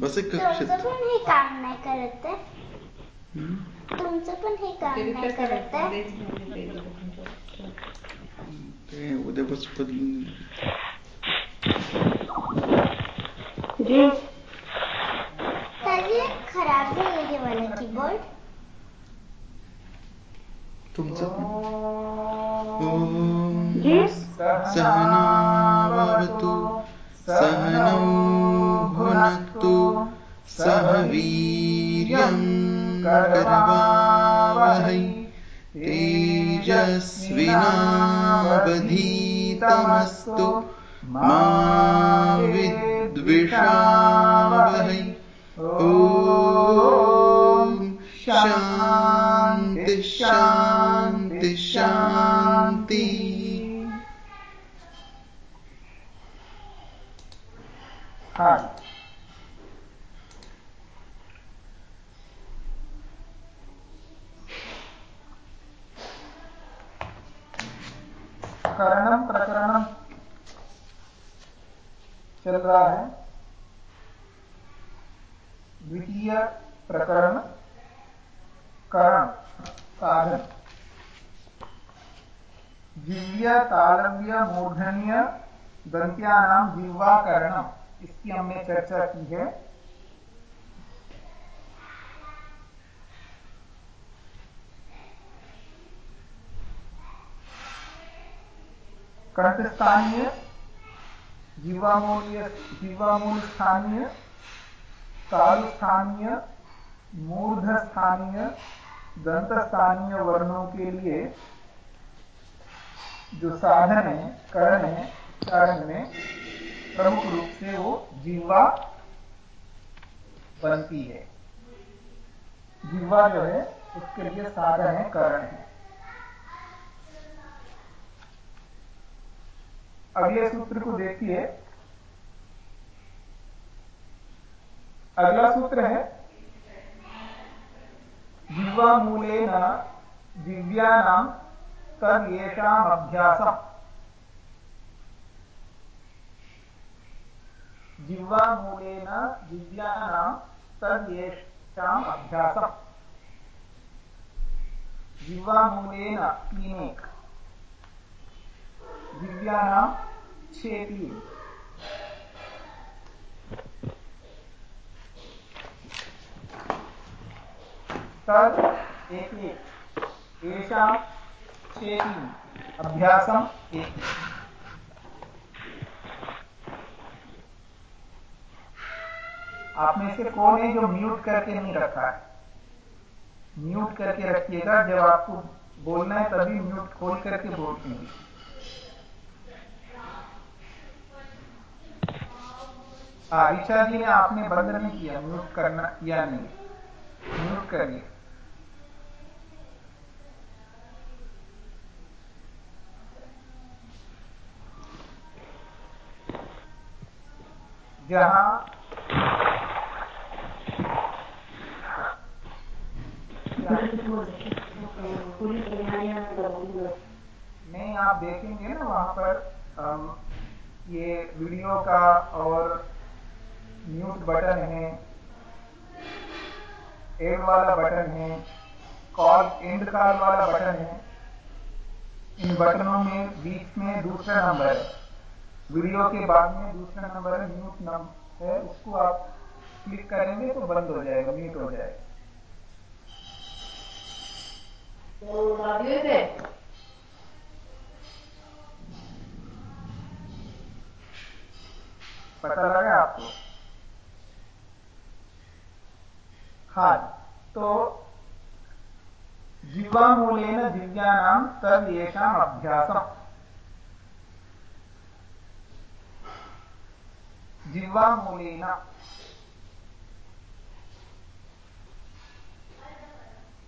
बस एक तुमचं पण हे काम नाही करत आहे? तुमचं पण हे काम नाही करत आहे? ते उद्यापासून बदलून खराब झालं हे वाला कीबोर्ड तुमचं सहनावतु सहनौ भुनक्तु सह वीर्यम् करवावहै तेजस्विनावधीतमस्तु मा विद्विषावहै हाँ। करणम प्रकरणम। चल रहा है। द्वितीय प्रकरण करण साधन। दिव्य तालव्य, मूर्धन्य दंत्यानाम जिह्वाकरणम इसकी हमने चर्चा की है। कंठस्थानीय जीवामूल्य, जीवामूल स्थानीय काल स्थानीय, मूर्ध स्थानीय, दंत स्थानीय वर्णों के लिए जो साधन है, करण है उच्चारण में प्रमुख रूप से वो जीवा बनती है। जीवा जो है, उसके लिए साधन है, करण है। अगले सूत्र को देखिए अगला सूत्र है जिह्वामूलेन दिव्यानां तद येषाम् अभ्यासम् जिह्वामूलेन दिव्यानां तद येषाम् अभ्यासम्। जिह्वामूलेन दिव्यानां तद एषा चेती। अभ्यासम एक आप में से कौन है जो म्यूट करके नहीं रखा है? म्यूट करके रखिएगा, जब आपको बोलना है तभी म्यूट खोल करके बोलते हैं। ऋषा जी ने आपने बंद नहीं किया, म्यूट करना, किया नहीं। म्यूट करिए। जहाँ नहीं, आप देखेंगे ना वहाँ पर ये वीडियो का और म्यूट बटन है, एड वाला बटन है कॉल एंड कॉल वाला बटन है। इन बटनों में बीच में दूसरा नंबर है। वीडियो के बाद में दूसरा नंबर है म्यूट नंबर है, उसको आप क्लिक करेंगे तो बंद हो जाएगा म्यूट हो जाएगा। पता लगा आपको? हाँ तो जीवामूलेन दिव्यानां तद येषाम् अभ्यासम्। जिह्वामूलेन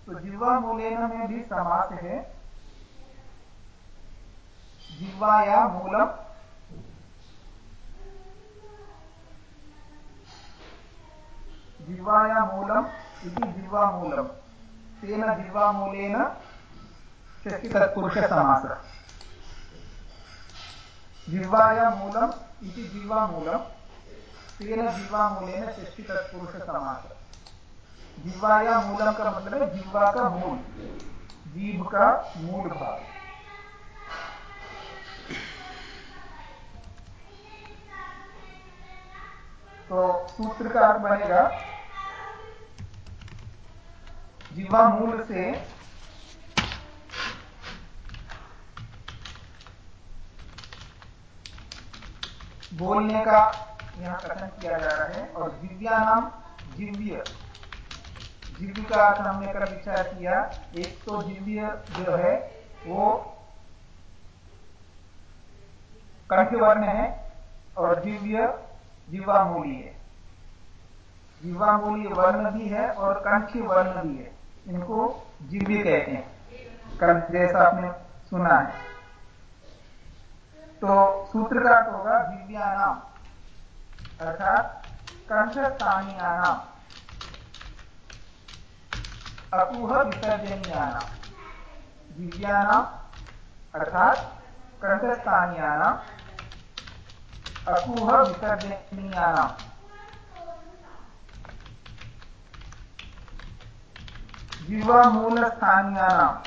तो जिह्वामूलेन में भी समास है। जिह्वाया मूलम। जिह्वाया मूलम इति जिह्वामूलम तेन जिह्वामूलेन षष्टितत्पुरुषसमासः जिह्वाया मूलम् इति जिह्वामूलम् तेन जिह्वामूलेन षष्ठी तत्पुरुष समास। जिह्वाया मूलम का मतलब है जिह्वा का मूल। जीव का मूल भाग। तो सूत्र का अर्थ बनेगा, जीवा मूल से बोलने का यहाँ कथन किया जा रहा है, और दिव्या नाम दिव्य। दिव्य का अर्थ हमने कर विचार किया, एक तो दिव्य जो है, वो कंठवर्ण है और दिव्य जीवामूली है। जीवामूली वर्ण भी है और कंठी वर्ण भी है। इनको जीव्य कहते हैं। कंठ जैसा आपने सुना है। तो सूत्र अर्थ होगा दिव्यानाम, अर्थात कंठस्थानीयानाम। अकुह विसर्जनीयानाम दिव्यानाम अर्थात कंठस्थानीयानाम अकुह विसर्जनीयानाम् जीवमूलस्थानीयानाम्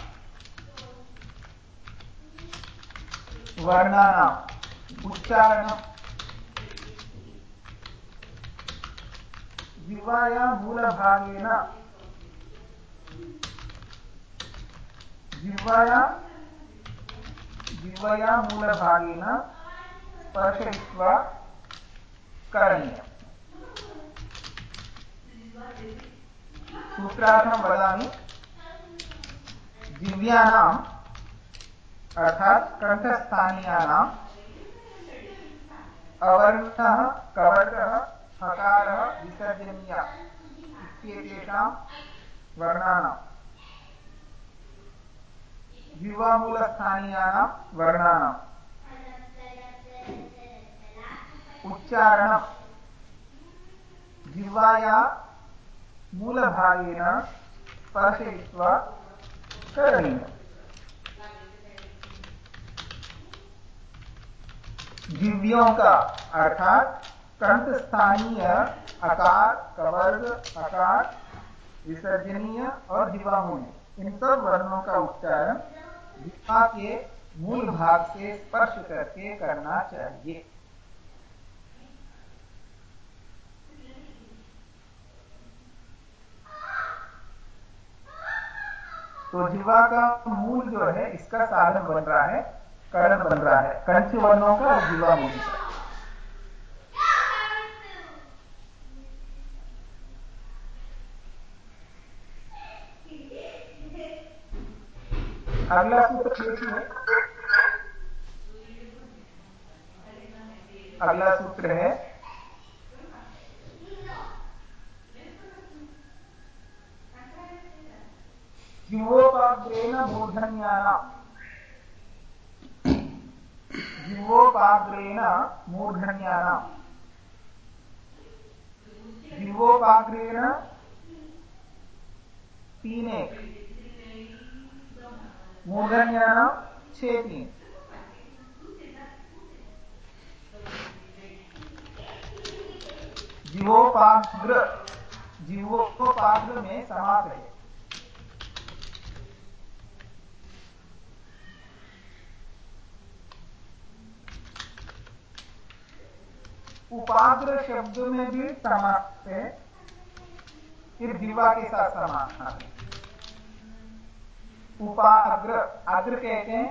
वर्णानाम् उच्चारणम् जिह्वाया मूलभागेन जिह्वाया जिह्वया मूलभागेन स्पर्शयित्वा करणीयम्। सूत्रार्थं वदामि दिव्यानाम् अर्थात् कण्ठस्थानीयानाम् अवर्णः हकारः इत्येतेषां वर्णानां द्विवामूलस्थानीयानां वर्णानाम् उच्चारणं जिह्वाया मूलभागेन स्पर्शयित्वा करणीयम्। दिव्यों का अर्थात कंठ आकार कवर्ग आकार विसर्जनीय और जीवामूल्य। इन सब वर्णों का उच्चारण जिह्वा के मूल भाग से स्पर्श करके करना चाहिए। तो जीवा का मूल जो है, इसका साधन बन रहा है, कर्ण बन रहा है। कंच वर्णों का और जीवा मूल का। अगला सूत्र है? अगला सूत्र है मूर्धन्यानाम् जिह्वोपाग्रेण तीन छह तीन। जीवोपाग्र जीवोपाग्र में समास है। उपाग्र शब्द में भी समाप्त है, फिर दिवा के साथ समास है। उपाग्र, अग्र कहते हैं,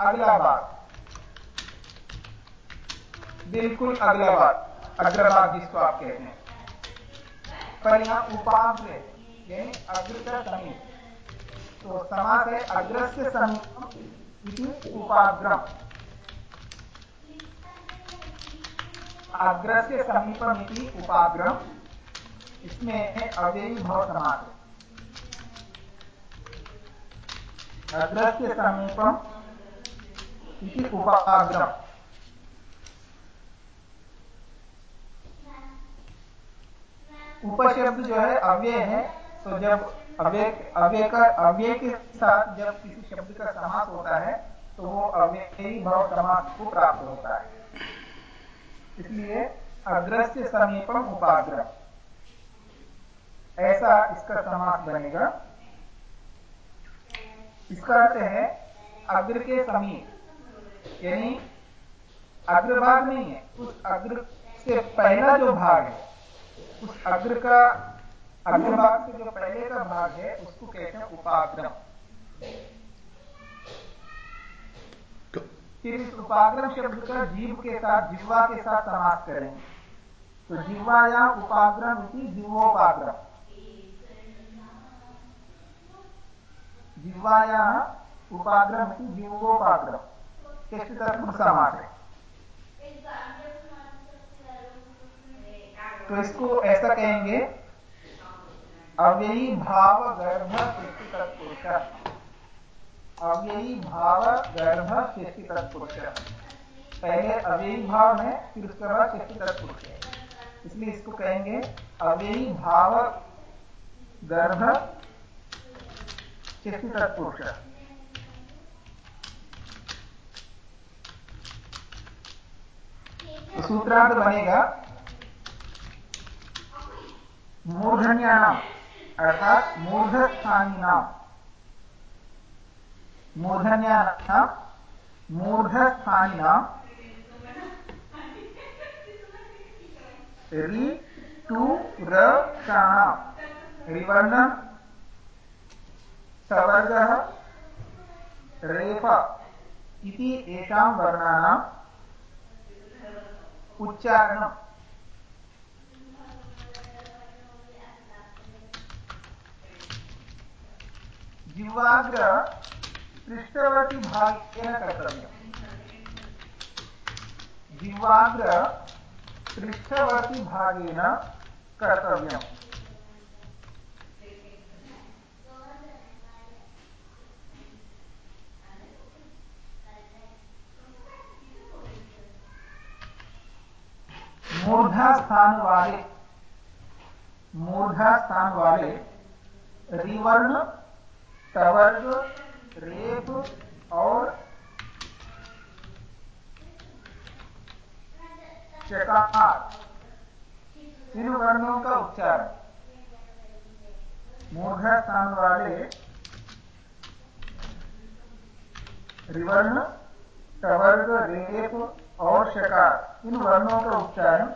अगला भाग। बिल्कुल अगला भाग अग्रभाग जिसको आप कहते हैं। पर यहाँ उपाग्र यानी अग्र का समीप। तो समास है अग्र से समीप उपाग्रम। अग्रस्य समीपमिति उपाग्रम। इसमें अव्ययी भव समास। अग्रस्य समीपम इति उपाग्रम उपशब्द जो है, अव्यय है तो जब अव्यय अव्यय का, अव्यय के साथ जब किसी शब्द का समास होता है तो वो अव्ययी भाव समास को प्राप्त होता है। इसलिए अग्रस्य समीपम उपाग्रह ऐसा इसका समास बनेगा। इसका अर्थ है अग्र के समीप। यानी अग्रभाग नहीं है उस अग्र से पहला जो भाग है उस अग्र का अग्रभाग से जो पहले का भाग है उसको कहते हैं उपाग्रम। फिर इस उपाग्रम शब्द का जीव के साथ जिह्वा के साथ समास करेंगे। तो जिह्वाया उपाग्रम इति जिह्वोपाग्रम षष्ठ तत्पुरुष समास तो इसको ऐसा कहेंगे, अव्ययी भाव गर्भ सृष्टि तत्पुरुष अव्ययी भाव गर्भ सृष्टि तत्पुरुष पहले अव्ययी भाव है, फिर उसके बाद सृष्टि तत्पुरुष है। इसलिए इसको कहेंगे अव्ययी भाव गर्भ सृष्टि तत्पुरुष तो सूत्रांत बनेगा मूर्धन्याम अर्थात मूर्धस्थानीनाम। मूर्धन्यानाम, मूर्धस्थानीनाम। रि टु र क्षाणाम रिवर्ण सवर्गः रेफ इति एषां वर्णानाम् उच्चारणम्। जिह्वाग्र पृष्ठवर्ती भागेन कर्तव्यम्। जिह्वाग्र कर्तव्यम्। मूर्धा स्थान वाले मूर्धा स्थान वाले रिवर्ण, टवर्ग, रेप और चकार। इन वर्णों का उच्चार मूर्धा स्थान वाले रिवर्ण, टवर्ग, रेप और शकार इन वर्णों का उच्चारण।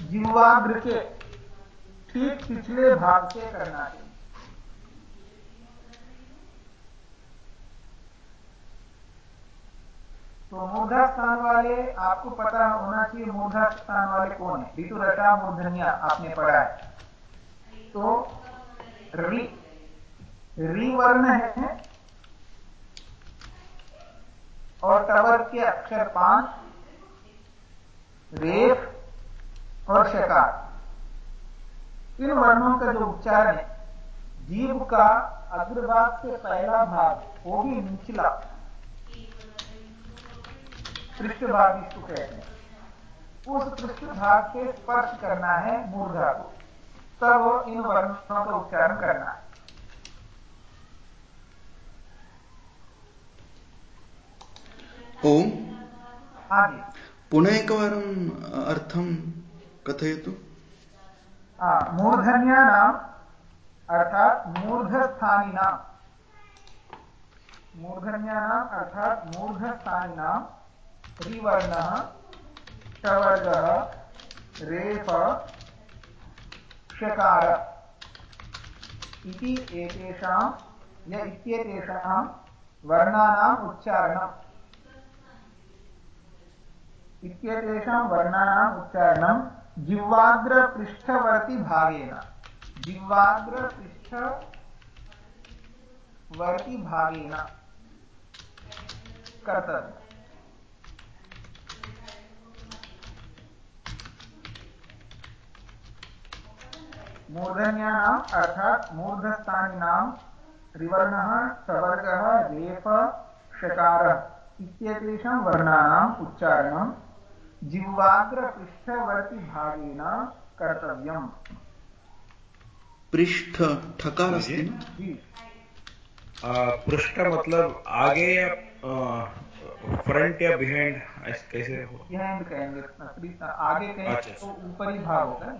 के ठीक पिछले भाग से करना चाहिए तो मूर्धा स्थान वाले, आपको पता होना चाहिए मूर्धा स्थान वाले कौन है। ऋतु रटा मूर्धनिया, आपने पढ़ा है। तो री री वर्ण है। और टवर के अक्षर पाँच, रेफ और शकार इन वर्णों का जो उच्चारण है जीव का अग्रभाग से पहला भाग वो भी निचला। पृष्ठभाग इसको कहते हैं। उस पृष्ठभाग से स्पर्श करना है मूर्धा को। तब इन वर्णों का उच्चारण करना है। ओम। हाँ पुनः एकवारम् अर्थं कथयतु। मूर्धन्यानाम्, अर्थात् मूर्धस्थानिनाम्। मूर्धन्यानाम्, अर्थात् मूर्धस्थानिनाम्, त्रिवर्णः टवर्गः रेफ, षकार। इति एतेषां, य इत्येतेषां वर्णानाम् उच्चारणम्। इत्येतेषां वर्णानाम् उच्चारणं जिह्वाग्रपृष्ठवर्ति भागेन। जिह्वाग्रपृष्ठवर्ति भागेन। कर्तव्यम्। मूर्धन्यानाम् अर्थात् मूर्धस्थानिनां त्रिवर्णः, सवर्गः रेफ षकारः इत्येतेषां वर्णानाम् उच्चारणं जिह्वाग्रपृष्ठवर्ति भागेन कर्तव्यम्। पृष्ठ ठकार पृष्ठ मतलब आगे या फ्रंट या बिहाइंड कैसे बिहाइंड कहेंगे आगे कहेंगे अच्छा, तो ऊपरी भाग होगा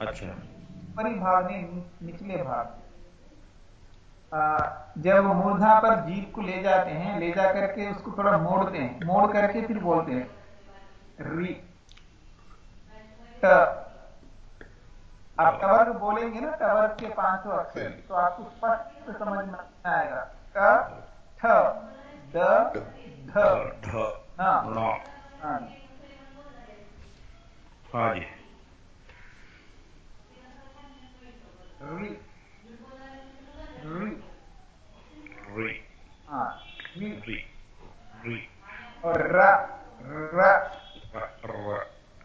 अच्छा। ऊपरी भाग में निचले भाग। जब मूर्धा पर जीप को ले जाते हैं ले जा करके उसको थोड़ा मोड़ते हैं मोड़ करके फिर बोलते हैं। री आप टवर बोलेंगे ना टवर के पाँचों अक्षर तो आपको स्पष्ट समझ में आएगा। ट ठ द ध। हाँ। हाँ। जी। री। री। री। हाँ। री। री। और र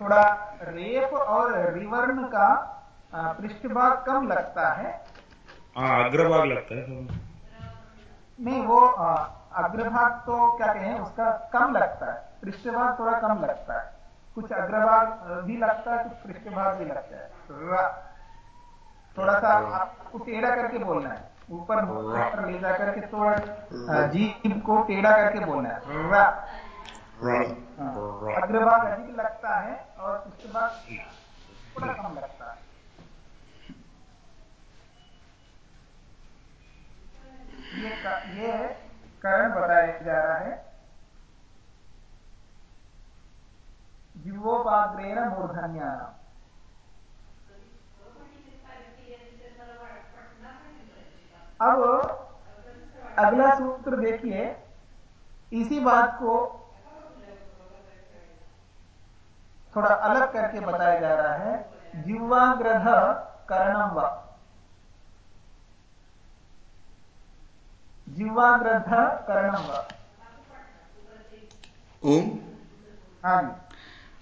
थोड़ा रेप और रिवर्ण का पृष्ठभाग कम लगता है। हाँ अग्रभाग लगता है। नहीं वो अग्रभाग तो क्या कहें उसका कम लगता है। पृष्ठभाग थोड़ा कम लगता है। कुछ अग्रभाग भी लगता है कुछ पृष्ठभाग भी लगता है। थोड़ा सा आपको टेढ़ा करके बोलना है। ऊपर ऊपर ले जा करके थोड़ा जीभ को टेढ़ा करके बोलना है। रा हाँ। अग्रभाग अधिक लगता है और पृष्ठभाग थोड़ा कम लगता है ये ये कारण बताया जा रहा है जीवोपाग्रेण मूर्धन्या अब अगला सूत्र देखिए, इसी बात को थोड़ा अलग करके बताया जा रहा है। जीवाग्रह करणम व। जिह्वाग्रन्थ करणं वा। ओम्। हाँ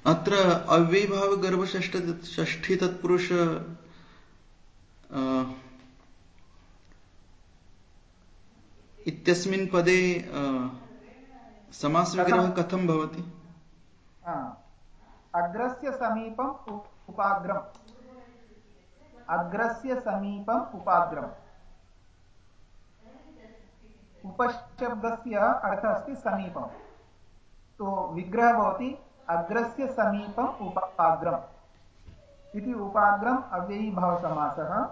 अत्र अव्ययभावगर्भषष्ठी तत्पुरुष इत्यस्मिन् पदे समासविग्रहः कथं भवति? अग्रस्य समीपम् उपाग्रम्। अग्रस्य समीपम् उपाग्रम्। उपशब्दस्य अर्थः अस्ति समीपम्। तो विग्रहः भवति अग्रस्य समीपम् उपाग्रम्। इति उपाग्रम् अव्ययीभावसमासः।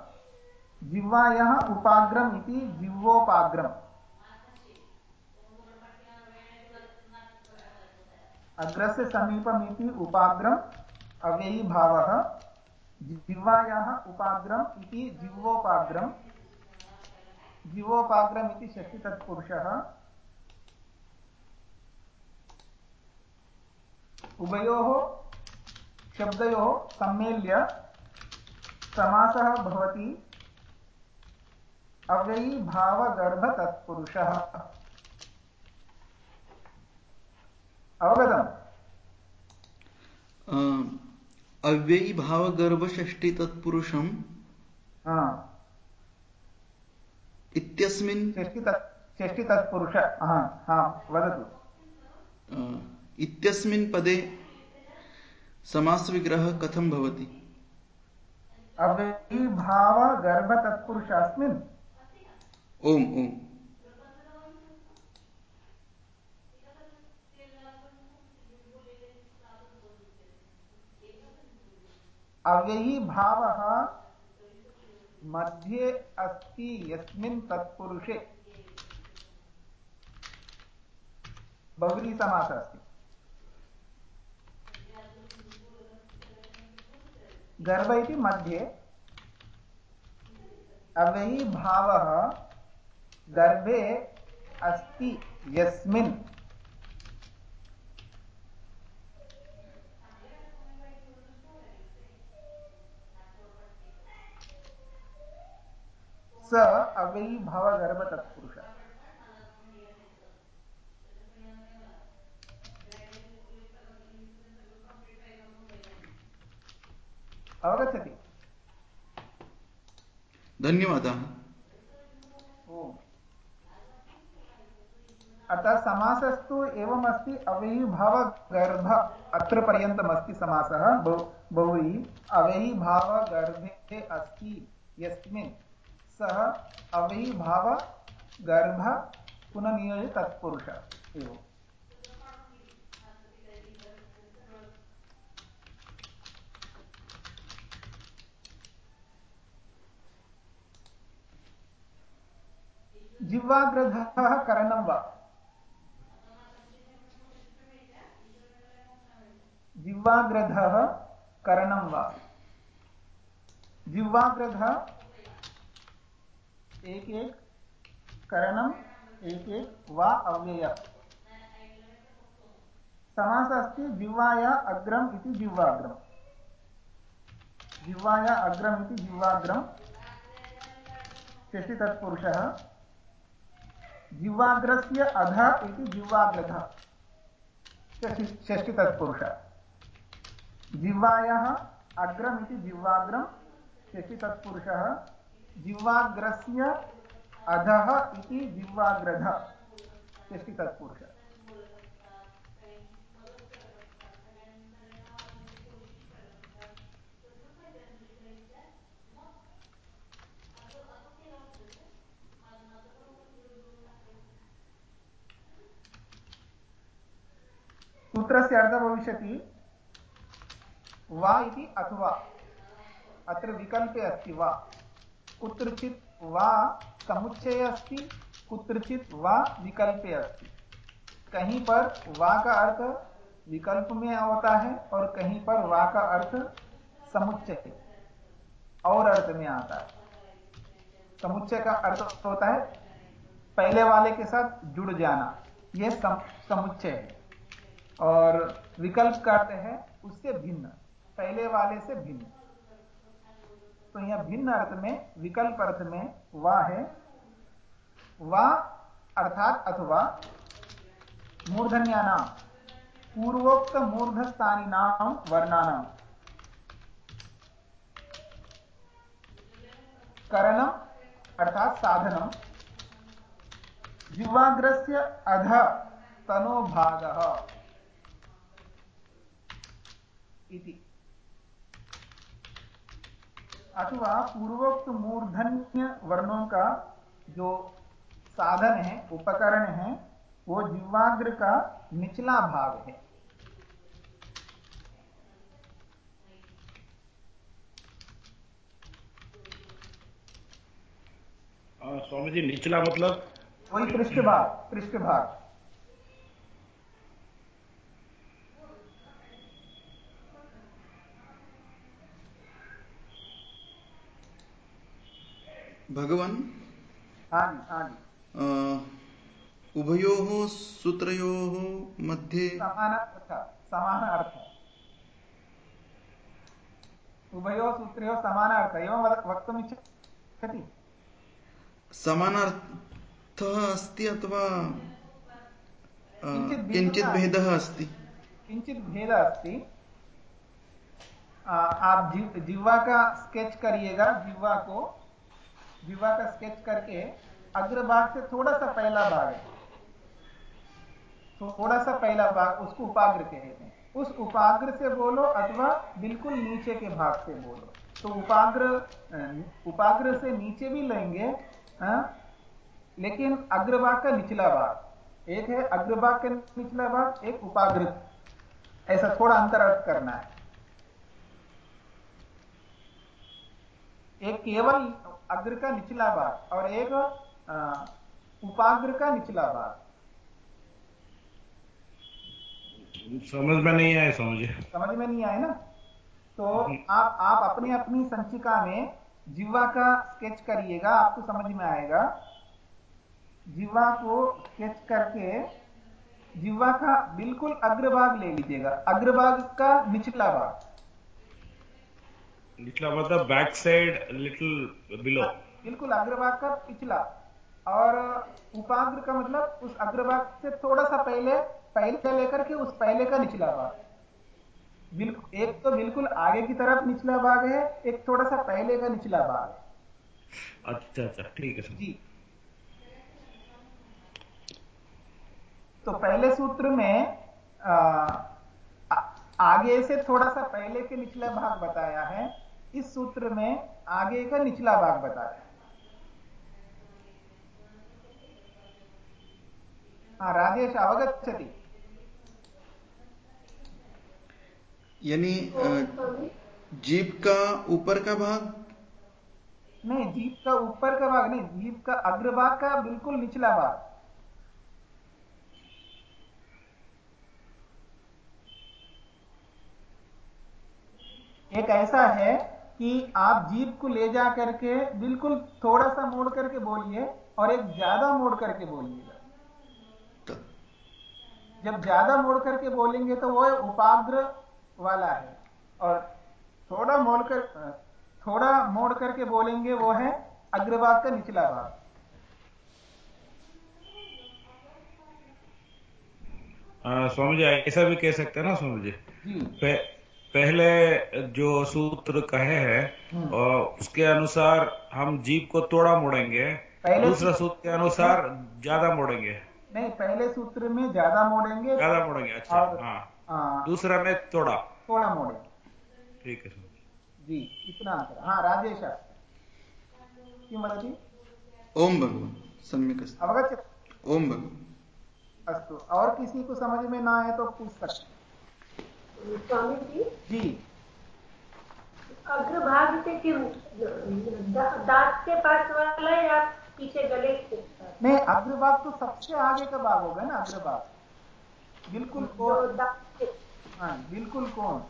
जिह्वायाः उपाग्रम् इति जिह्वोपाग्रम्। अग्रस्य समीपम् इति उपाग्रम् अव्ययीभावः, जिह्वायाः उपाग्रम् इति जिह्वोपाग्रम् जीवोपाग्रम् इति षष्टितत्पुरुषः, उभयोः शब्दयोः सम्मेल्य समासः भवति अव्ययीभावगर्भतत्पुरुषः। अवगतम् अव्ययीभावगर्भषष्टितत्पुरुषम् इत्यस्मिन् षष्टि तत्पुरुष। वदतु। इत्यस्मिन् पदे समासविग्रहः कथं भवति? अव्ययीभावगर्भतत्पुरुषास्मिन् ओम् ओम्। अव्ययीभावः मध्ये अस्ति यस्मिन् तत्पुरुषे। बहुव्रीहि समासः अस्ति गर्भ इति मध्ये अवयी भावः गर्भे अस्ति यस्मिन्। स अव्ययी भवगर्भ तत्पुरुष। अवगच्छति। धन्यवादः। अतः समासस्तु एवमस्ति अव्ययीभावगर्भ अत्र पर्यन्तमस्ति समासः। बहुव्रीहि अव्ययीभावगर्भे अस्ति। यस्मिन् सः अव्ययीभाव गर्भ पुनः नियोजित तत्पुरुष। एवं। जिह्वाग्रधः करणं वा? जिह्वाग्रधः करणं वा? जिह्वाग्रधः एक एक करणम् एक एक वा अव्यय। समास अस्ति जिह्वाया अग्रम् इति जिह्वाग्रम्। जिह्वाया अग्रम् इति जिह्वाग्रम्। षष्टि तत्पुरुषः। जिह्वाग्रस्य अध इति जिह्वाग्रधः। षष्टि तत्पुरुष। जिह्वायाः अग्रम् इति जिह्वाग्रं षष्टि तत्पुरुषः। जिह्वाग्रस्य अधः इति जिह्वाग्रधः। षष्टि तत्पुरुष। सूत्रस्य अर्थः भविष्यति। वा इति अथवा। अत्र विकल्पे अस्ति वा? कुत्रचित् वा समुच्चय अस्ति, कुत्रचित् वा विकल्पे अस्ति। कहीं पर वा का अर्थ विकल्प में होता है और कहीं पर वा का अर्थ समुच्चय, और अर्थ में आता है। समुच्चय का अर्थ होता है पहले वाले के साथ जुड़ जाना यह समुच्चय है। और विकल्प करते हैं उससे भिन्न, पहले वाले से भिन्न। तो यह भिन्न अर्थ में, विकल्प अर्थ में, वा है। वा अर्थात अथवा मूर्धन्या नाम पूर्वोक्त मूर्धस्थानी नाम वर्णानाम। करणम अर्थात साधनम। जिह्वाग्रस्य अध तनोभाग। इति। अथवा पूर्वोक्त मूर्धन्य वर्णों का जो साधन है उपकरण है वो जीवाग्र का निचला भाग है। स्वामी जी निचला मतलब? वही पृष्ठभाग पृष्ठभाग। हाँ जी हाँ जी। उभयोः सूत्रयोः मध्ये? समान अर्थ समान अर्थ उभयोः सूत्रयोः समान अर्थ एवं वक्तुम् इच्छति? समानार्थः अस्ति अथवा किञ्चित् भेदः अस्ति। किञ्चित् भेदः अस्ति। आप जिह्वा का स्केच करिएगा। जिह्वा को विवाह का स्केच करके अग्रभाग से थोड़ा सा पहला भाग है। थोड़ा सा पहला भाग उसको उपाग्र कहते हैं। उस उपाग्र से बोलो अथवा बिल्कुल नीचे के भाग से बोलो। तो उपाग्र उपाग्र से नीचे भी लेंगे हा? लेकिन अग्रभाग का निचला भाग। एक है अग्रभाग का निचला भाग, एक उपाग्र। ऐसा थोड़ा अंतर अर्थ करना है। एक केवल अग्र का निचला भाग और एक उपाग्र का निचला भाग। समझ में नहीं आए समझे समझ में नहीं आए ना? तो आप आप अपनी अपनी संचिका में जिवा का स्केच करिएगा आपको समझ में आएगा। जिवा को स्केच करके जिवा का बिल्कुल अग्रभाग ले लीजिएगा। अग्रभाग का निचला भाग। निचला मतलब बैक साइड लिटिल बिलो बिल्कुल अग्रभाग का पिछला। और उपाग्र का मतलब उस अग्रभाग से थोड़ा सा पहले पहले से लेकर के उस पहले का निचला भाग। बिल्कुल एक तो बिल्कुल आगे की तरफ़ निचला भाग है एक थोड़ा सा पहले का निचला भाग। अच्छा अच्छा ठीक है जी। तो पहले सूत्र में आ, आगे से थोड़ा सा पहले के निचला भाग बताया है। इस सूत्र में आगे का निचला भाग बताया हाँ। राजेश अवगच्छति। यानी जीप का ऊपर का भाग? नहीं जीप का ऊपर का भाग नहीं जीप का अग्रभाग का बिल्कुल निचला भाग। एक ऐसा है कि आप जीप को ले जा करके बिल्कुल थोड़ा सा मोड़ करके बोलिए और एक ज़्यादा मोड़ करके बोलिएगा। तो जब ज़्यादा मोड़ करके बोलेंगे तो वो उपाग्र वाला है। और थोड़ा मोड़ कर थोड़ा मोड़ करके बोलेंगे वो है अग्रभाग का निचला भाग। स्वामी जी ऐसा भी कह सकते हैं ना स्वामी जी? पहले जो सूत्र कहे हैं हम्म। और उसके अनुसार हम जीप को थोड़ा मोड़ेंगे। दूसरा सूत्र के अनुसार ज़्यादा मोड़ेंगे। नहीं पहले सूत्र में ज़्यादा मोड़ेंगे। ज़्यादा मोड़ेंगे अच्छा और- हाँ। हाँ, दूसरा में थोड़ा थोड़ा मोड़ेंगे। ठीक है जी। जी इतना अंतर। हाँ राजेश किं वदति ओम भगवान सम्यक अस्ति। अवगच्छति ओम भगवान। अस्तु। और किसी को समझ में ना आए तो पूछ सकते स्वामी जी। जी अग्रभाग से क्यों दांत के पास वाला या पीछे गले पास? नहीं अग्रभाग तो सबसे आगे का भाग होगा ना अग्रभाग। बिल्कुल कौन? हाँ बिल्कुल कौन?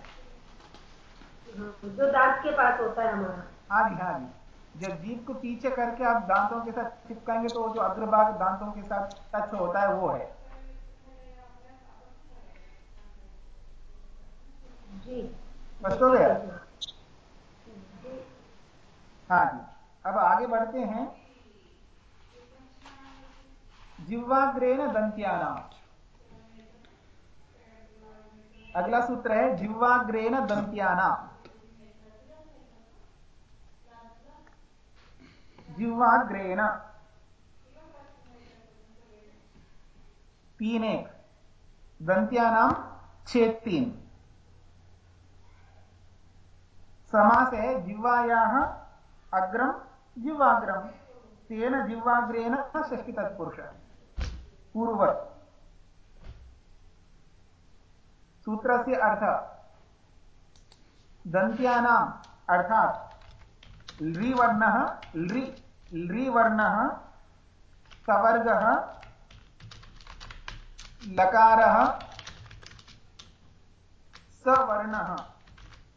हाँ, जो दांत के पास होता है हमारा। हाँ जी हाँ जी। जब जीप को पीछे करके आप दांतों के साथ चिपकाएँगे तो वो जो अग्रभाग दांतों के साथ टच होता है वो है। स्पष्ट हो गया हाँ जी। अब आगे बढ़ते हैं। जिह्वाग्रेण दंत्याना। अगला सूत्र है, जिह्वाग्रेण दंत्याना। जिह्वाग्रेण। तीन एक। दंत्यानाम छेद तीन। समास जिह्वायाः अग्रम जिह्वाग्रम तेन जिह्वाग्रेण षष्टि तत्पुरुष पूर्ववत् सूत्रस्य अर्थ। दन्त्यानाम् अर्थात् लृवर्णः लृ लृवर्णः सवर्गः, लकारः, सवर्णः।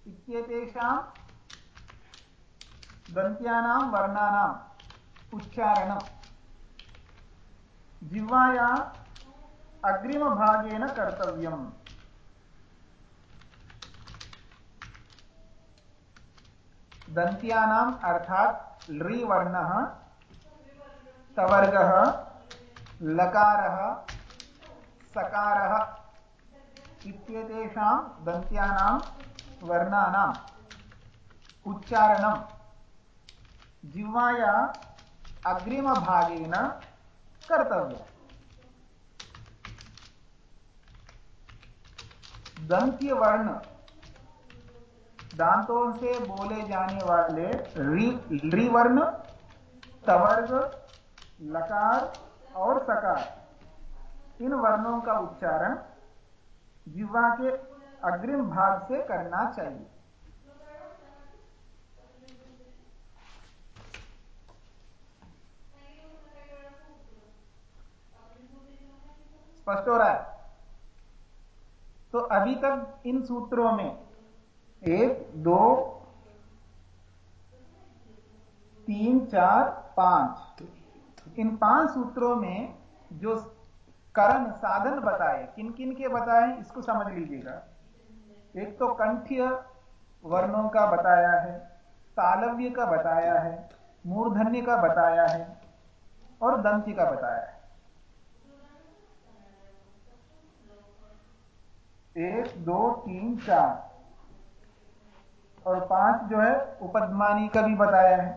इत्येतेषां दन्त्यानां वर्णानाम् उच्चारणं। जिह्वाया अग्रिमभागेन कर्तव्यम्। दन्त्यानाम् अर्थात् लृवर्णः तवर्गः लकारः, सकारः इत्येतेषां दन्त्यानां वर्णानाम् उच्चारणं जिह्वाया अग्रिमभागेन कर्तव्यम्। दंत्य वर्ण दांतों से बोले जाने वाले री- री वर्ण तवर्ग, लकार और सकार। इन वर्णों का उच्चारण जिह्वा के अग्रिम भाग से करना चाहिए। स्पष्ट हो रहा है? तो अभी तक इन सूत्रों में एक, दो, तीन, चार, पाँच, इन पाँच सूत्रों में जो करण साधन बताए किन किन के बताए, इसको समझ लीजिएगा। एक तो कंठ्य वर्णों का बताया है, तालव्य का बताया है, मूर्धन्य का बताया है और दंत्य का बताया है। एक, दो, तीन, चार और पाँच जो है उपदमानी का भी बताया है।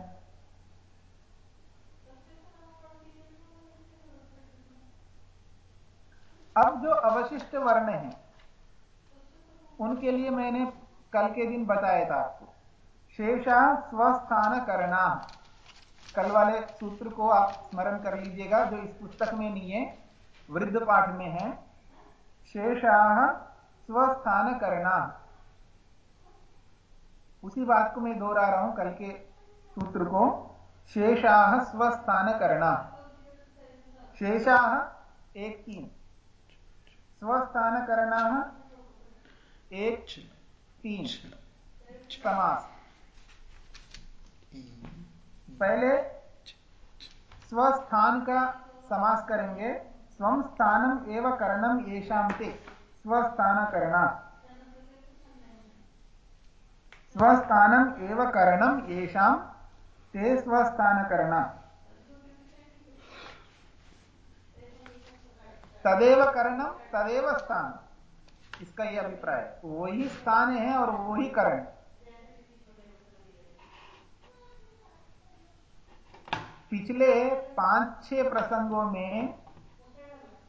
अब जो अवशिष्ट वर्ण हैं उनके लिए मैंने कल के दिन बताया था। आपको शेषा स्वस्थान करना कल वाले सूत्र को आप स्मरण कर लीजिएगा, जो इस पुस्तक में नहीं है, वृद्ध पाठ में है। शेषाह स्वस्थान करना उसी बात को मैं दोहरा रहा हूँ कल के सूत्र को। शेषाह स्वस्थान करना शेषाह एक तीन। स्वस्थान करना एक तीन समास पहले स्वस्थान का समास करेंगे। स्वम स्थानम एवं करणम येषाम ते। स्वस्थान करना स्वस्थानम एवं करणम येषाम ते स्वस्थान करना तदेव करणम तदेव स्थान इसका यह अभिप्राय है। वही स्थान है और वही करण। पिछले पाँच, छह प्रसंगों में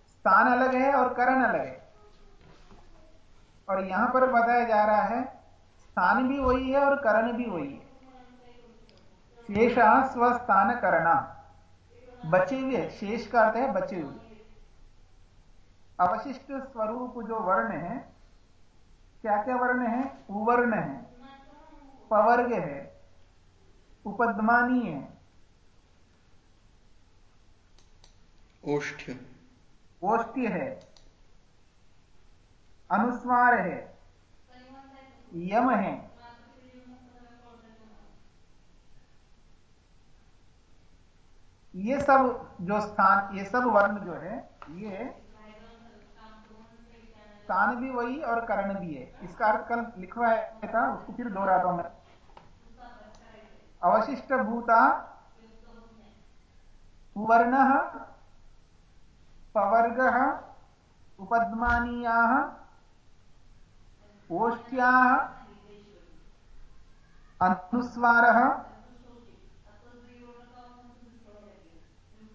स्थान अलग है और करण अलग है। और यहाँ पर बताया जा रहा है, स्थान भी वही है और करण भी वही है। शेष स्वस्थान करना बचे हुए शेष का अर्थ है बचे हुए। अवशिष्ट स्वरूप जो वर्ण है क्या क्या वर्ण है? उवर्ण है पवर्ग है उपद्मानी है। ओष्ठ्य। ओष्ठ्य है अनुस्वार है यम है। ये सब जो स्थान ये सब वर्ण जो है ये स्थान भी वही और कर्ण भी है। इसका अर्थ कल लिखवा था उसको फिर दोहराता हूँ मैं। अवशिष्ट भूता वर्ण पवर्ग उपद्मानीया ओष्ट्या अनुस्वार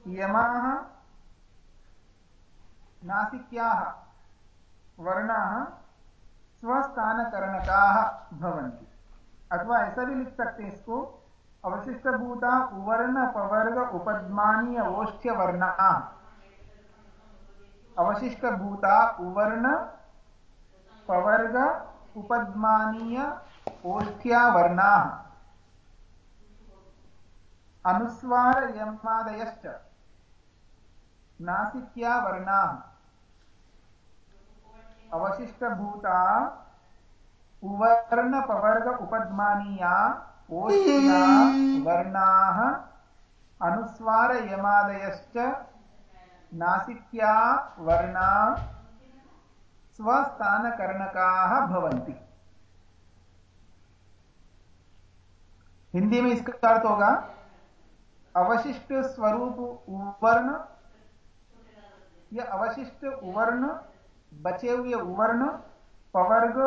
यमा नासिक्या। वर्ण स्वस्थानकरणका भवन्ति। अथवा ऐसा भी लिख सकते हैं इसको, अवशिष्टभूता, उवर्ण, पवर्ग, उपद्मानीय ओष्ठ्य वर्णा। अवशिष्टभूता, उवर्ण, पवर्ग, उपद्मानीय ओष्ठ्या वर्णा। अनुस्वार यमादयश्च नासिक्या वर्णा। अवशिष्टभूता उवर्ण पवर्ग उपद्मानीया ओष्ठ्या वर्णाः अनुस्वार यमादयश्च नासिक्या वर्णा स्वस्थानकर्णकाः भवन्ति। हिंदी में इसका अर्थ होगा अवशिष्ट स्वरूप उवर्ण या अवशिष्ट उवर्ण बचे हुए उवर्ण पवर्ग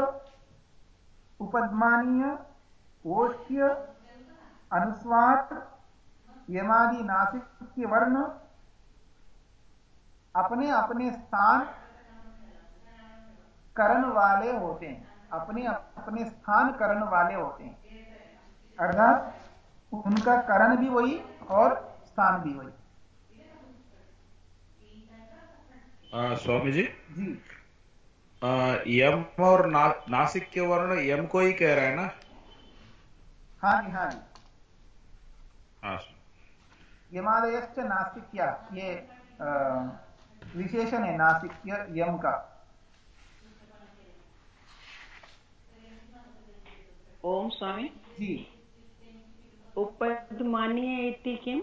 उपद्मानीय ओष्ठ्य अनुस्वार यमादि नासिक के वर्ण अपने अपने स्थान करण वाले होते हैं। अपने अपने स्थान करण वाले होते हैं। अर्थात उनका करण भी वही और स्थान भी वही। स्वामी जी? जी। आ, यम और ना, नासिक के वर्ण यम को ही कह रहा है ना हाँ जी हाँ जी यमादयश्च नास्तिक्या ये विशेषण है नासिक्य यम का ओम स्वामी जी उपद्मानीय इति किम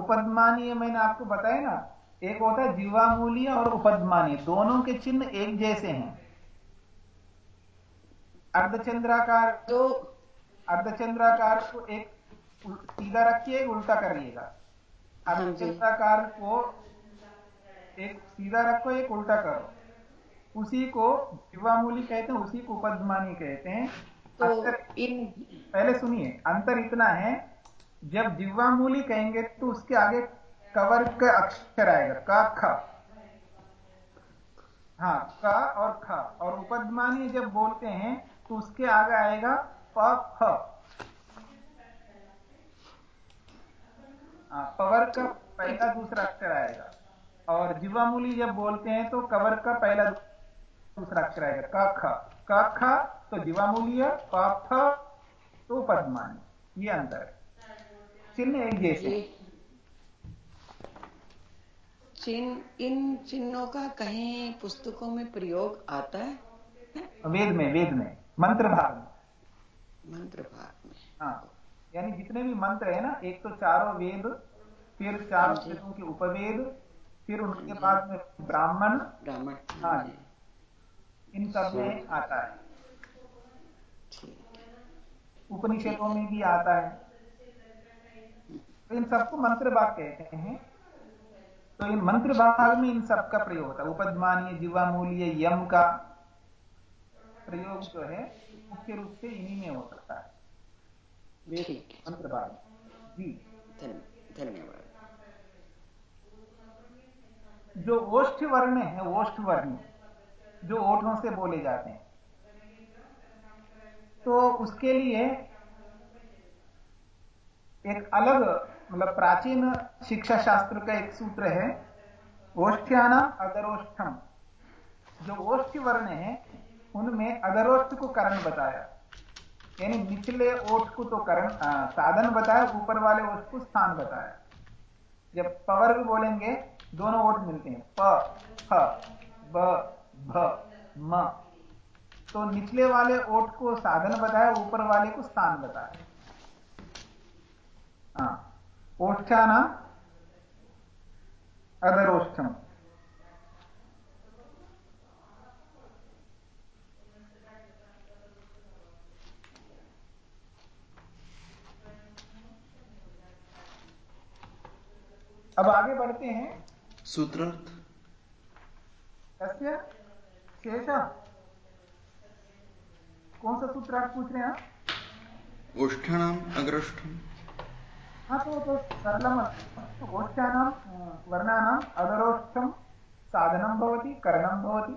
उपद्मानीय मैंने आपको बताया ना एक होता है जीवामूलीय और उपद्मानीय दोनों के चिन्ह एक जैसे हैं। अर्धचंद्राकार तो अर्धचंद्राकार को एक सीधा रखिए उल्टा करिएगा। हाँ। अर्धचंद्राकार को एक सीधा रखो एक उल्टा करो। उसी को जीवामूली कहते हैं उसी को उपद्मानी कहते हैं। तो इन पहले सुनिए अंतर इतना है जब जीवामूली कहेंगे तो उसके आगे कवर का अक्षर आएगा। का ख। हाँ का और ख। और उपद्मानी जब बोलते हैं तो उसके आगे आएगा प हाँ, पवर का पहला दूसरा अक्षर आएगा। और जीवामूली जब बोलते हैं तो कवर का पहला दूसरा अक्षर आएगा। क ख। क ख तो जीवामूल्य प फ तो पद्मानी ये अंतर है। चिन्ह एक जैसे। चिन्ह इन चिन्हों का कहीं पुस्तकों में प्रयोग आता है? वेद में वेद में मंत्र भाग में। मंत्र भाग में। हाँ यानी जितने भी मंत्र है ना एक तो चारों वेद फिर चारों। वेदों के उपवेद फिर उनके बाद में ब्राह्मण। ब्राह्मण हाँ जी। इन सब में आता है। है उपनिषदों में भी आता है। तो इन सबको मंत्र भाग कहते हैं। तो इन मंत्र भाग में इन सब का प्रयोग होता है। उपदमानीय जीवामूल्य यम का प्रयोग जो है मुख्य रूप से इन्हीं में हो सकता है। ठीक। मंत्र भाग। जी। धन्यवाद। जो ओष्ठ वर्ण है ओष्ठ वर्ण जो ओठों से बोले जाते हैं तो उसके लिए एक अलग मतलब प्राचीन शिक्षा शास्त्र का एक सूत्र है, ओष्ठ्याना अदरोष्ठम जो ओष्ठ वर्ण है, उनमें अदरोष्ठ को करण बताया। यानी निचले ओठ को तो करण साधन बताया, ऊपर वाले ओठ को स्थान बताया। जब पवर भी बोलेंगे, दोनों ओठ मिलते हैं। प फ ब, भ, म। तो निचले वाले ओठ को साधन बताया, ऊपर वाले को स्थान बताया। हाँ। ओष्ठाना अदरोष्ठम अब आगे बढ़ते हैं सूत्रार्थ कस्य शेष कौन सा सूत्र आप पूछ रहे हैं आप? ओष्ठाणाम अग्रष्ठम हाँ तो तो वर्णानाम् साधनं भवति करणं भवति।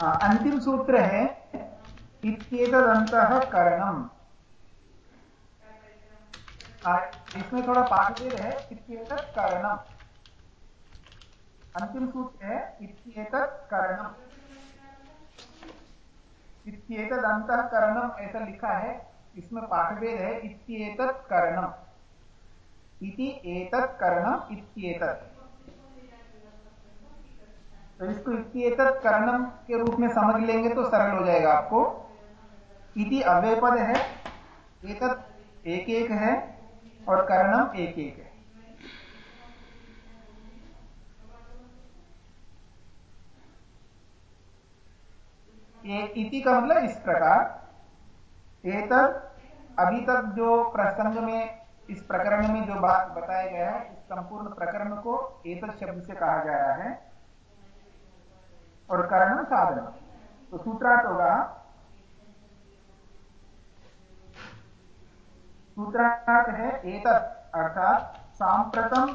अंतिम सूत्र है हाँ, इसमें थोड़ा पाठभेद है इत्येतत् करणम्। अंतिम सूत्र है इत्येतत् करणम्। इत्येतद् अंतःकरणम्, ऐसा लिखा है। इसमें पाठभेद है इत्येतत् करणम्। इति एतत् करणम् इत्येतत् तो इसको इत्येतत् करणम के रूप में समझ लेंगे तो सरल हो जाएगा आपको। इति अव्यय पद है, एतत् एक एक है, और करणम एक एक है। इति का मतलब इस प्रकार। एतत् अभी तक जो प्रसंग में, इस प्रकरण में जो बात बताया गया है, इस संपूर्ण प्रकरण को एतत् शब्द से कहा गया है। और करण साधन। तो सूत्रार्थ होगा, सूत्रार्थ है एतत्, अर्थात सांप्रतम।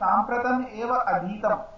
सांप्रतम एवं अधीतम।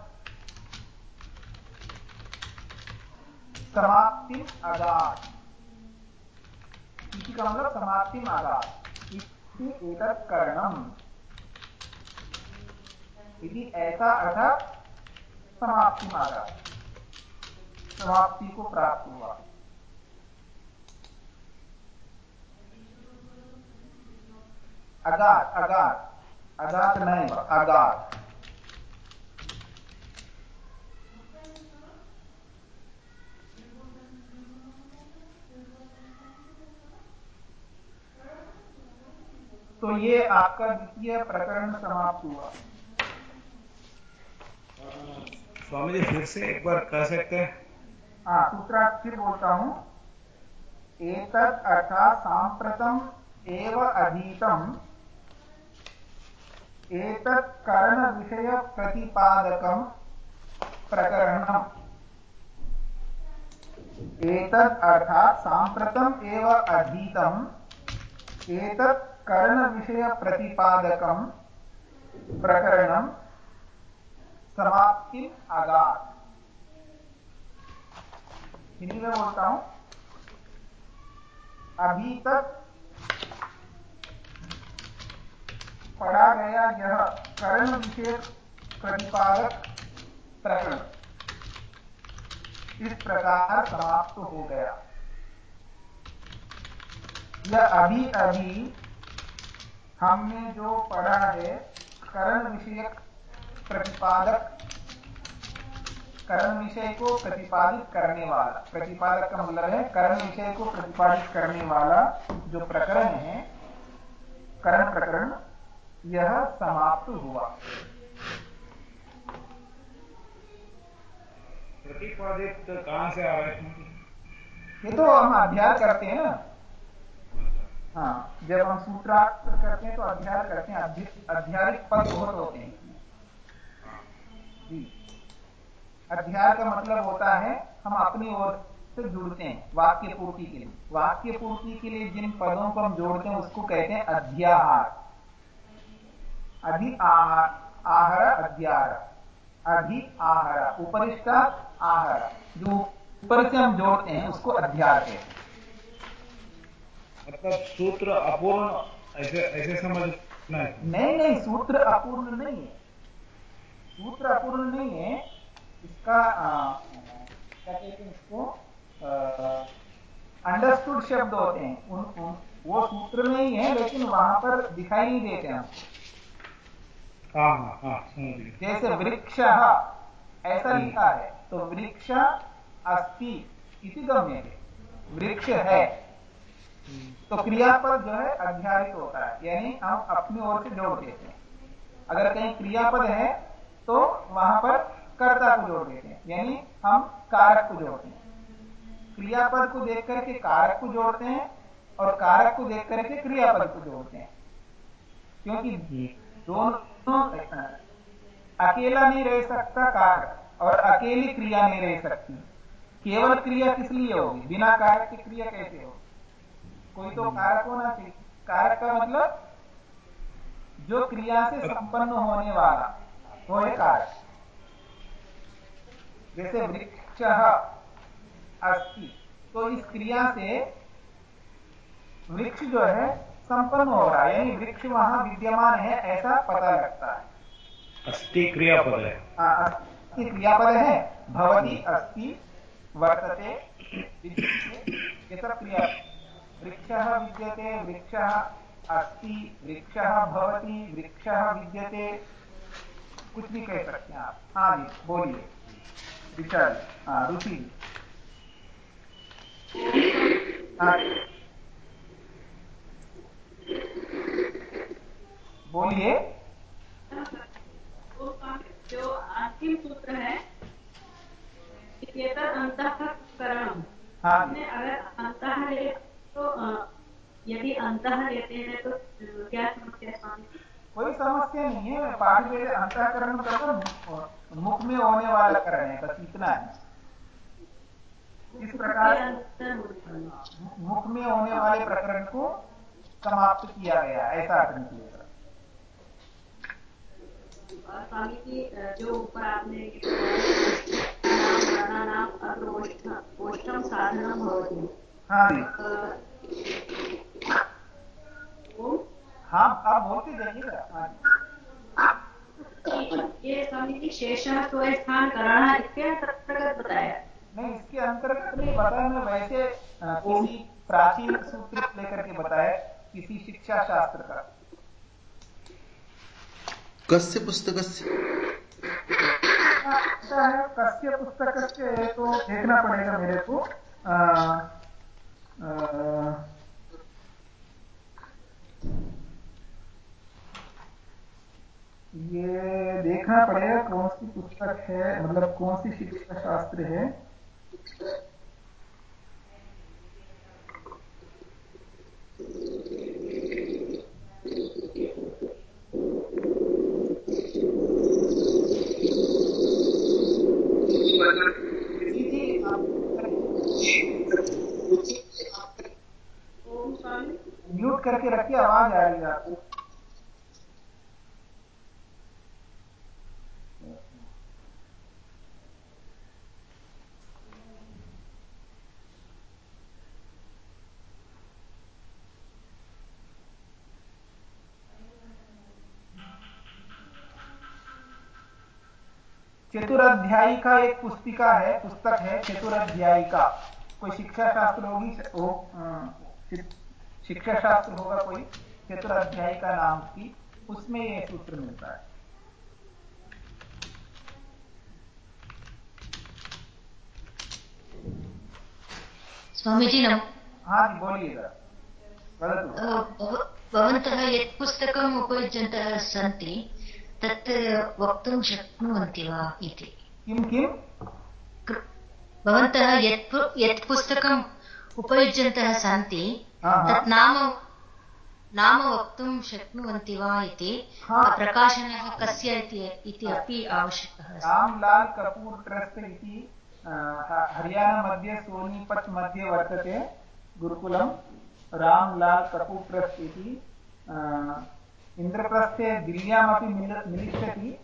समाप्ति अगात इसी का मतलब समाप्ति आगात। इति एतत् करणम। यदि ऐसा अर्थात समाप्ति मारा समाप्ति को प्राप्त हुआ। अगात अगात अगात नहीं अगात तो ये आपका द्वितीय प्रकरण समाप्त हुआ। स्वामी जी फिर से एक बार कह सकते हैं? हाँ सूत्रार्थ फिर बोलता हूँ। एतत् अर्थात साम्प्रतम एव अधीतम। एतत् करण विषय प्रतिपादकम प्रकरणम। एतत् अर्थात साम्प्रतम एव अधीतम। एतत् करण विषय प्रतिपादकम प्रकरणम समाप्ति आगात हिंदी में बोलता हूँ अभी तक पढ़ा गया यह कर्ण विषय प्रतिपादक प्रकरण। इस प्रकार समाप्त हो गया। यह अभी अभी हमने जो पढ़ा है करण विषयक प्रतिपादक करण विषय को प्रतिपादित करने वाला प्रतिपादक का मतलब है कर्म विषय को प्रतिपादित करने वाला जो प्रकरण है करण प्रकरण यह समाप्त हुआ। प्रतिपादित कहाँ से आ रहे थे ये तो हम अध्ययन करते हैं ना। हाँ जब हम सूत्रार्थ करते हैं तो अध्याय करते हैं अध्यारिक पद बहुत होते हैं। जी। अध्याय का मतलब होता है, हम अपनी ओर से जुड़ते हैं वाक्य पूर्ति के लिए। वाक्य पूर्ति के लिए जिन पदों को हम जोड़ते हैं, उसको कहते हैं अध्याहार। अधि आहार आहर अध्यार अधि आहर उपरिष्टा आहर। जो ऊपर से हम जोड़ते हैं, उसको अध्याय कहते हैं। मतलब सूत्र अपूर्ण ऐसे ऐसे समझना नहीं नहीं सूत्र अपूर्ण नहीं है। सूत्र अपूर्ण नहीं है इसका क्या कहते हैं इसको अंडरस्टूड शब्द होते हैं। उन, उन, वो सूत्र में ही है लेकिन वहाँ पर दिखाई नहीं देते हैं हाँ, हाँ, हाँ, जैसे वृक्ष ऐसा लिखा है तो वृक्ष अस्थि इसी गम्य वृक्ष है। तो क्रियापद जो है अध्यारित होता है, यानी हम अपनी ओर से जोड़ देते हैं। अगर कहीं क्रियापद है तो वहाँ पर कर्ता को जोड़ देते हैं, यानी हम कारक को जोड़ते हैं। क्रियापद को देख करके कारक को जोड़ते हैं, और कारक को देख करके क्रियापद को जोड़ते हैं। क्योंकि दोनों अकेला नहीं रह सकता कारक, और अकेली क्रिया नहीं रह सकती। केवल क्रिया किस लिए होगी? बिना कारक की क्रिया कैसे होगी? कोई तो कारक होना चाहिए। कारक का मतलब जो क्रिया से संपन्न होने वाला वो है कारक। जैसे वृक्ष अस्थि तो इस क्रिया से वृक्ष जो है संपन्न हो रहा है यानी वृक्ष वहाँ विद्यमान है ऐसा पता लगता है। अस्थि क्रियापद है। अस्थि क्रियापद है। भवती अस्थि वर्तते ये सब क्रिया। वृक्ष विद्यते वृक्ष अस्ति वृक्ष भवती वृक्ष विद्यते। कुछ भी कह सकते हैं आप हाँ जी बोलिए। विचार हाँ रुचि। बोलिए। जो अंतिम सूत्र है अंतकरण। हाँ। अगर अंत तो यदि अंत लेते हैं तो क्या समस्या स्वामी कोई समस्या नहीं है पाठ में अंतकरण मतलब मुख में होने वाला करण है बस इतना है। इस प्रकार मुख में होने वाले प्रकरण को समाप्त किया गया ऐसा अर्थ निकलेगा स्वामी जी जो ऊपर आपने नाम साधनम भवती। हाँ हाँ आप बोलते जाइएगा ये स्वामी जी स्थान कराना इसके अंतर्गत बताया। नहीं इसके अंतर्गत नहीं बताया मैं वैसे किसी प्राचीन सूत्र लेकर के बताया किसी शिक्षा शास्त्र का। कस्य पुस्तकस्य? अच्छा है कस्य पुस्तकस्य तो देखना पड़ेगा मेरे को। आ, ये देखना पड़ेगा कौन सी पुस्तक है मतलब कौन सी शिक्षा शास्त्र है ओम स्वामी म्यूट करके रखिए आवाज़ आ रही है आपको चतुराध्यायी का एक पुस्तिका है पुस्तक है चतुराध्यायी का कोई शिक्षा शास्त्र होगी हो शिक्षा शास्त्र होगा कोई चतुराध्यायी का नाम की उसमें ये सूत्र मिलता है। स्वामीजी नम हाँ जी बोलिएगा भवन्तः यत् पुस्तकम् उपयुज्यन्तः सन्ति तत् वक्तुं शक्नुवन्ति वा इति किं किं भवन्तः यत् यत् पुस्तकम् उपयुज्यन्तः सन्ति। तत् नाम नाम वक्तुं शक्नुवन्ति वा इति। प्रकाशनः कस्य इति अपि आवश्यकः रामलाल कपूर ट्रस्ट इति अ, हरियाणा मध्ये सोनीपत् मध्ये वर्तते गुरुकुलं रामलाल कपूर ट्रस्ट इति इन्द्रप्रस्थे दिल्ल्यामपि मिल मिलिष्यति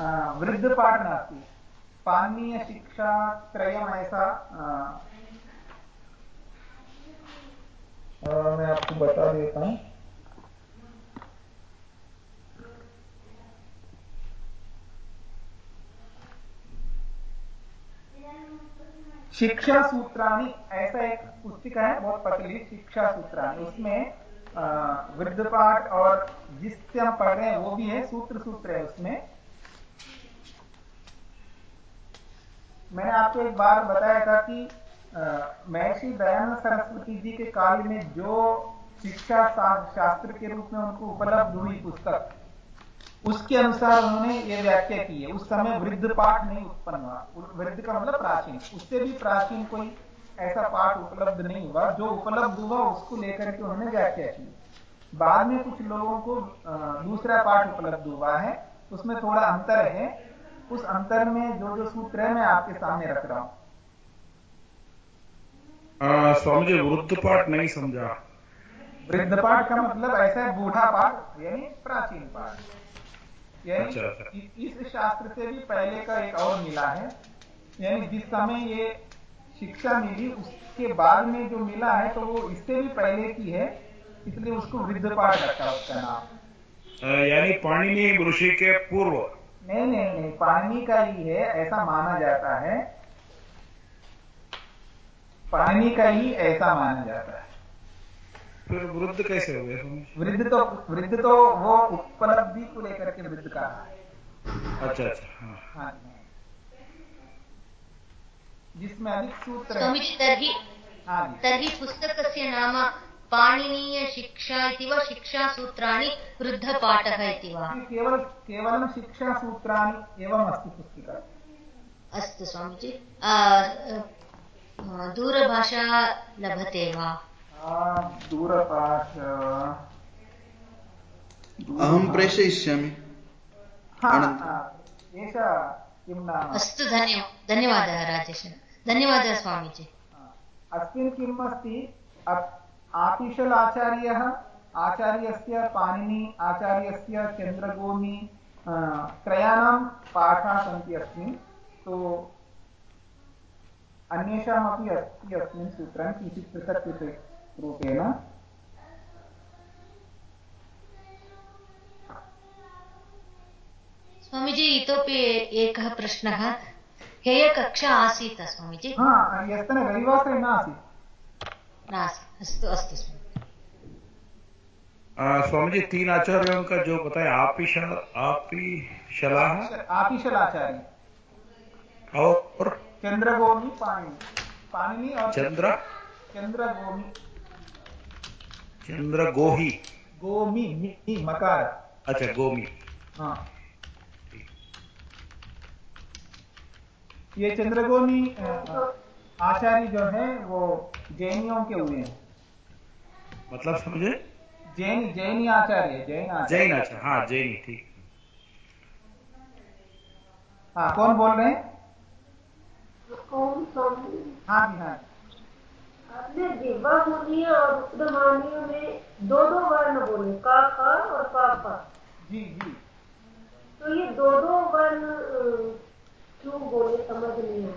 अ, वृद्धपाठ नास्ति। ऐसा मैं आपको बता देता हूँ। शिक्षा सूत्राणी ऐसा एक पुस्तिका है बहुत पतली शिक्षा सूत्राणी उसमें वृद्ध पाठ और जिससे हम पढ़ रहे हैं, वो भी है, सूत्र सूत्र है उसमें। मैंने आपको एक बार बताया था कि महर्षि दयानंद सरस्वती जी के काल में जो शिक्षा शास्त्र के रूप में उनको उपलब्ध हुई पुस्तक, उसके अनुसार उन्होंने ये व्याख्या की है। उस समय वृद्ध पाठ नहीं उत्पन्न हुआ। वृद्ध का मतलब प्राचीन। उससे भी प्राचीन कोई ऐसा पाठ उपलब्ध नहीं हुआ। जो उपलब्ध हुआ उसको लेकर के उन्होंने व्याख्या की। बाद में कुछ लोगों को दूसरा पाठ उपलब्ध हुआ है। उसमें थोड़ा अंतर है। उस अंतर में जो जो सूत्र है मैं आपके सामने रख रहा हूँ। स्वामी जी वृद्ध पाठ नहीं समझा। वृद्ध पाठ का मतलब ऐसा है बूढ़ा पाठ यानी प्राचीन पाठ। यानी अच्छा, अच्छा। इस शास्त्र से भी पहले का एक और मिला है। यानी जिस समय ये शिक्षा मिली उसके बाद में जो मिला है तो वो इससे भी पहले की है इसलिए उसको वृद्ध पाठ रखा उसका नाम। यानी पाणिनि ऋषि के पूर्व। नहीं नहीं नहीं पाणिनि का ही है ऐसा माना जाता है। पाणिनि का ही ऐसा माना जाता है। फिर वृद्ध कैसे हो गए वृद्ध तो वृद्ध तो वो उपलब्धि को लेकर के वृद्ध कहा है। अच्छा अच्छा हाँ। हाँ। जिसमें अधिक सूत्र है। स्वामीजी तर्हि हाँ तर्हि पुस्तकस्य नाम पाणिनीयशिक्षा इति वा शिक्षासूत्राणि वृद्धपाठः इति वा। केवल केवलं शिक्षासूत्राणि एवम् अस्ति पुस्तिका। अस्तु स्वामीजी दूरभाषा लभते वा? दूरपाठ अहं प्रेषयिष्यामि। अस्तु धन्यवादः राजेश धन्यवादः स्वामीजी। अस्मिन् किम् अस्ति अ- आपिशलाचार्यः आचार्यस्य पाणिनि आचार्यस्य चन्द्रगोमि त्रयाणां पाठाः सन्ति अस्मिन्। तो अन्येषामपि अस्ति अस्मिन् सूत्रं किञ्चित् पृथक् पृथक् रूपेण स्वामीजी इतोपि एकः प्रश्नः। हेयकक्षा आसीत् स्वामीजी हा ह्यस्तन रविवासरे न आसीत् नास्ति। अस्तु अस्तु स्वामी स्वामी जी तीन आचार्यों का जो बताया आपी आपी शलाह आपिशलाचार्य और? चंद्रगोमी पाणिनि। पाणिनि और चंद्र? चंद्रगोमी। चंद्र गोही गोमी मकार। अच्छा गोमी। हाँ। ये चंद्रगोनी आचार्य जो है वो जैनियों के हुए हैं। मतलब समझे? जैन जैनी आचार्य जैन आचार्य। जैन अच्छा हाँ जैन ठीक। हाँ कौन बोल रहे हैं? हाँ जी हाँ। जी आपने दिव्या मुनि और रुद्रमानियों में दो दो वर्ण बोले का खा और पा पा। जी जी। तो ये दो दो वर्ण क्यों बोले समझ नहीं आया।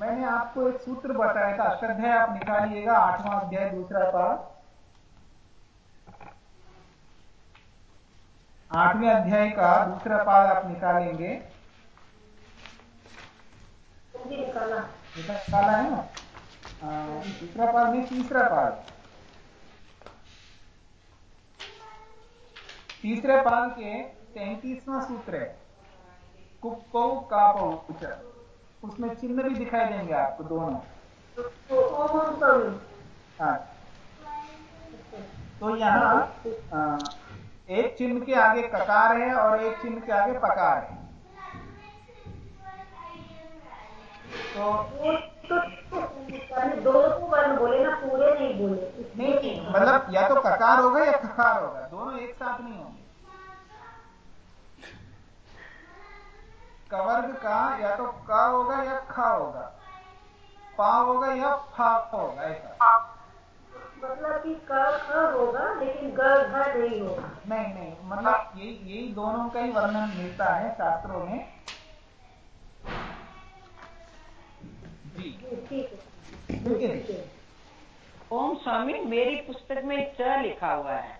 मैंने आपको एक सूत्र बताया था अष्टाध्याय आप निकालिएगा आठवां अध्याय दूसरा पाठ। आठवें अध्याय का दूसरा पाद आप निकालेंगे। जी निकाला। निकाला है ना? दूसरा पाद नहीं तीसरा पाद तीसरे पाद के तैतीसवां सूत्र है। कुप्पौ कापौ च उसमें चिन्ह भी दिखाई देंगे आपको दोनों। तो हाँ। तो यहाँ एक चिन्ह के आगे ककार है और एक चिन्ह के आगे पकार है। तो वो दो दो वर्ण बोले ना पूरे नहीं बोले नहीं मतलब या तो ककार होगा या ककार होगा, दोनों एक साथ नहीं होंगे। कवर्ग का या तो का होगा या खा होगा। पा होगा या फा होगा ऐसा। मतलब कि क ख होगा लेकिन ग घ नहीं होगा। नहीं नहीं मतलब यही यही दोनों का ही वर्णन मिलता है शास्त्रों में। जी। ठीक है। ओम स्वामी मेरी पुस्तक में च लिखा हुआ है।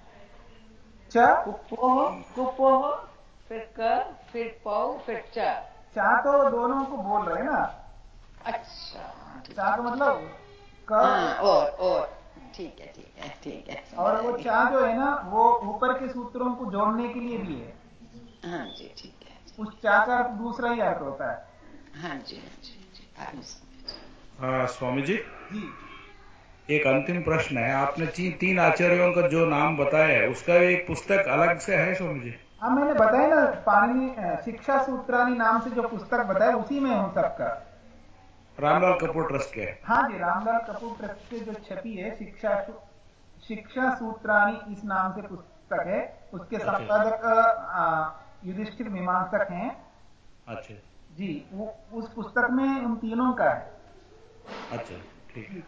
च? कुपोह कुपोह फिर क फिर पौ फिर च। चा तो दोनों को बोल रहे हैं ना? अच्छा चा का मतलब क। हाँ और और। ठीक है ठीक है ठीक है। और वो चा जो है ना वो ऊपर के सूत्रों को जोड़ने के लिए भी है। हाँ जी ठीक है उस चा का दूसरा ही अर्थ होता है। हाँ जी हाँ जी समझ हाँ, स्वामी जी? जी। एक अंतिम प्रश्न है। आपने तीन आचार्यों का जो नाम बताया है उसका भी एक पुस्तक अलग से है स्वामी जी? हाँ मैंने बताया ना पानी शिक्षा सूत्रानी नाम से जो पुस्तक बताया उसी में हूँ सबका। रामलाल कपूर ट्रस्ट के। हाँ जी रामलाल कपूर ट्रस्ट के जो छपी है शिक्षा शिक्षा सूत्रानी इस नाम से पुस्तक है। उसके अच्छा। संपादक युधिष्ठिर मीमांसक हैं। अच्छा। जी वो उस पुस्तक में उन तीनों का है। अच्छा ठीक।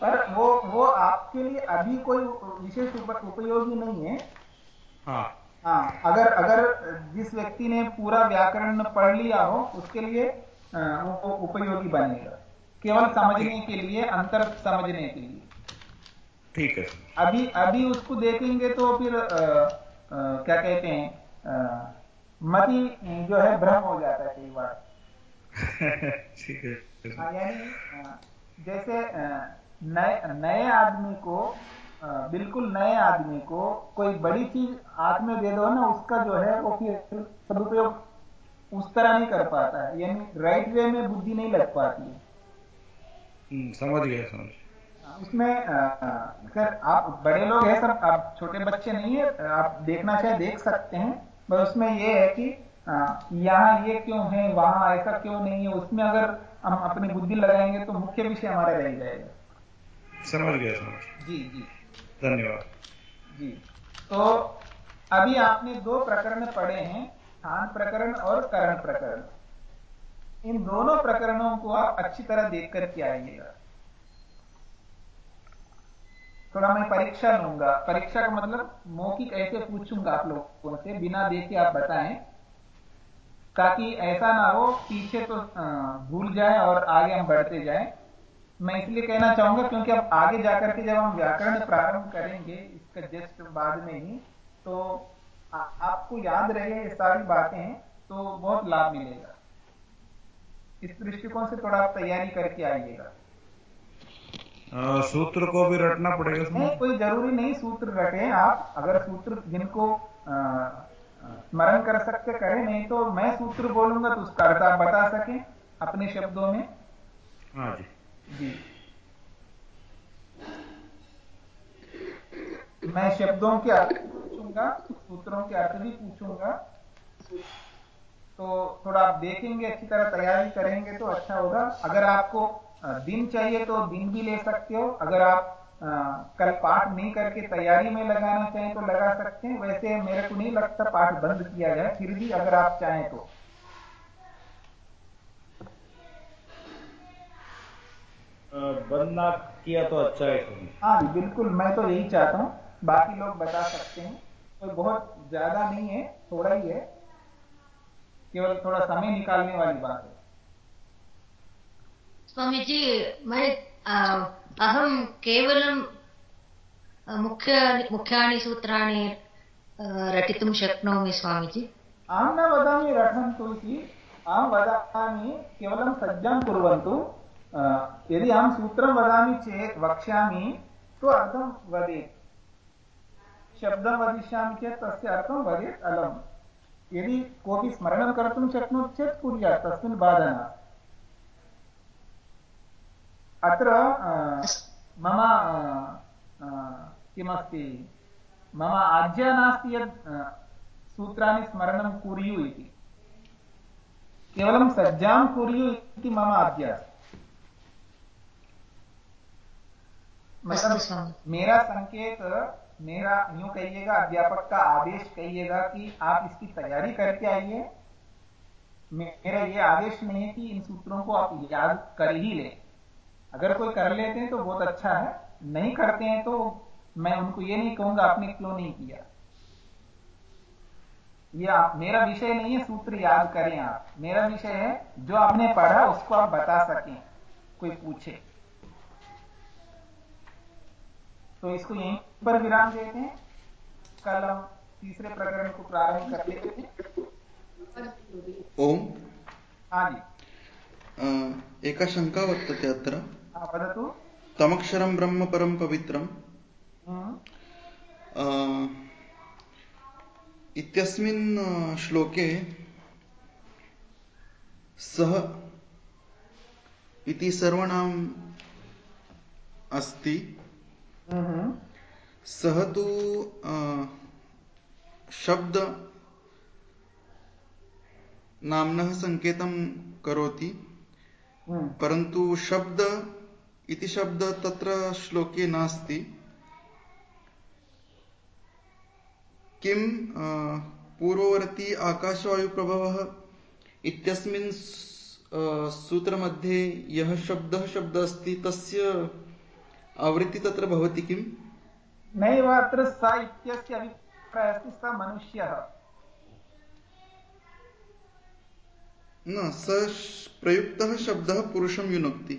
पर वो वो आपके लिए अभी कोई विशेष उप, उपयोगी नहीं है। हाँ। हाँ अगर अगर जिस व्यक्ति ने पूरा व्याकरण पढ़ लिया हो उसके लिए वो वो उपयोगी बनेगा। केवल समझने के लिए अंतर समझने के लिए। ठीक है। अभी अभी उसको देखेंगे तो फिर अ, अ, क्या कहते हैं मति जो है भ्रम हो जाता है कई बार। ठीक है। हाँ, यानी जैसे नए नए आदमी को बिल्कुल नए आदमी को कोई बड़ी चीज़ हाथ में दे दो ना उसका जो है वो फिर सदुपयोग उस तरह नहीं कर पाता है। यानी राइट वे में बुद्धि नहीं लग पाती है। हम्म, समझ गया समझ उसमें अ, अ, आप बड़े लोग हैं सब आप छोटे बच्चे नहीं है आप देखना चाहे देख सकते हैं। बस उसमें ये है कि यहाँ ये क्यों है वहाँ ऐसा क्यों नहीं है उसमें अगर हम अपनी बुद्धि लगाएँगे तो मुख्य विषय हमारा रह जाएगा। समझ गया समझ जी जी। धन्यवाद। जी। तो अभी आपने दो प्रकरण पढ़े हैं, स्थान प्रकरण और करण प्रकरण। इन दोनों प्रकरणों को आप अच्छी तरह देख करके आइएगा। थोड़ा मैं परीक्षा लूँगा। परीक्षा का मतलब मौखिक ऐसे पूछूँगा आप लोगों से, बिना देखे आप बताएँ, ताकि ऐसा ना हो, पीछे तो भूल जाए और आगे हम बढ़ते जाएँ। मैं इसलिए कहना चाहूँगा क्योंकि अब आगे जाकर के जब हम व्याकरण प्रारंभ करेंगे इसका जस्ट बाद में ही तो आ, आपको याद रहे ये सारी बातें तो बहुत लाभ मिलेगा। इस दृष्टिकोण से थोड़ा आप तैयारी करके आइएगा। सूत्र को भी रटना पड़ेगा नहीं कोई ज़रूरी नहीं सूत्र रटे आप। अगर सूत्र जिनको स्मरण कर सकते करें नहीं तो मैं सूत्र बोलूँगा तो उसका अर्थ आप बता सके अपने शब्दों में। हाँ जी। जी मैं शब्दों के अर्थ पूछूँगा, सूत्रों के अर्थ भी पूछूँगा। तो थोड़ा आप देखेंगे, अच्छी तरह तैयारी करेंगे तो अच्छा होगा। अगर आपको दिन चाहिए तो दिन भी ले सकते हो। अगर आप कल पाठ नहीं करके तैयारी में लगाना चाहें तो लगा सकते हैं। वैसे मेरे को नहीं लगता पाठ बंद किया जाए, फिर भी अगर आप चाहें तो। बंद ना किया तो अच्छा है हाँ बिल्कुल मैं तो यही चाहता हूँ। बाकी लोग बता सकते हैं। तो बहुत ज़्यादा नहीं है थोड़ा ही है। केवल थोड़ा समय निकालने वाली बात है। स्वामी जी मैं अहम केवलं मुख्य मुख्यानि सूत्राणि रटितुं शक्नोमि स्वामीजी अहं न वदामि रटन्तु इति। अहं वदामि केवलं सज्जां कुर्वन्तु। यदि अहं सूत्रं वदामि चेत् वक्ष्यामि तो अर्थं वदेत्। शब्दं वदिष्यामि चेत् तस्य अर्थं वदेत् अलम्। यदि कोऽपि स्मरणं कर्तुं शक्नोति चेत् कुर्यात्, तस्मिन् बाधा नास्ति अत्र मम किमस्ति? मम आज्ञा नास्ति यत् सूत्राणि स्मरणं कुर्यु इति। केवलं सज्जां कुर्यु इति मम आज्ञा अस्ति। मतलब मेरा संकेत मेरा यूँ कहिएगा अध्यापक का आदेश कहिएगा कि आप इसकी तैयारी करके आइए। मेरा ये आदेश नहीं है कि इन सूत्रों को आप याद कर ही लें। अगर कोई कर लेते हैं तो बहुत अच्छा है नहीं करते हैं तो मैं उनको ये नहीं कहूँगा आपने क्यों नहीं किया? ये आप मेरा विषय नहीं है सूत्र याद करें आप। मेरा विषय है जो आपने पढ़ा उसको आप बता सकें कोई पूछे। तो इसको यहीं पर विराम देते हैं। कल हम तीसरे प्रकरण को प्रारंभ कर लेते हैं। ओम। हाँ जी। एका शङ्का वर्तते अत्र। वदतु। तमक्षरं ब्रह्म परं पवित्रम्। इत्यस्मिन् श्लोके सः इति सर्वनाम् अस्ति। सः तु शब्द नाम्नः सङ्केतं करोति। परन्तु शब्द इति शब्द तत्र श्लोके नास्ति। किं पूर्ववर्ती आकाशवायुप्रभवः इत्यस्मिन् सूत्रमध्ये यः शब्दः शब्दः अस्ति तस्य आवृत्ति तत्र भवति किम्? नैव अत्र स इत्यस्य अभिप्रायः अस्ति स मनुष्यः। न स प्रयुक्तः शब्दः पुरुषं युनक्ति।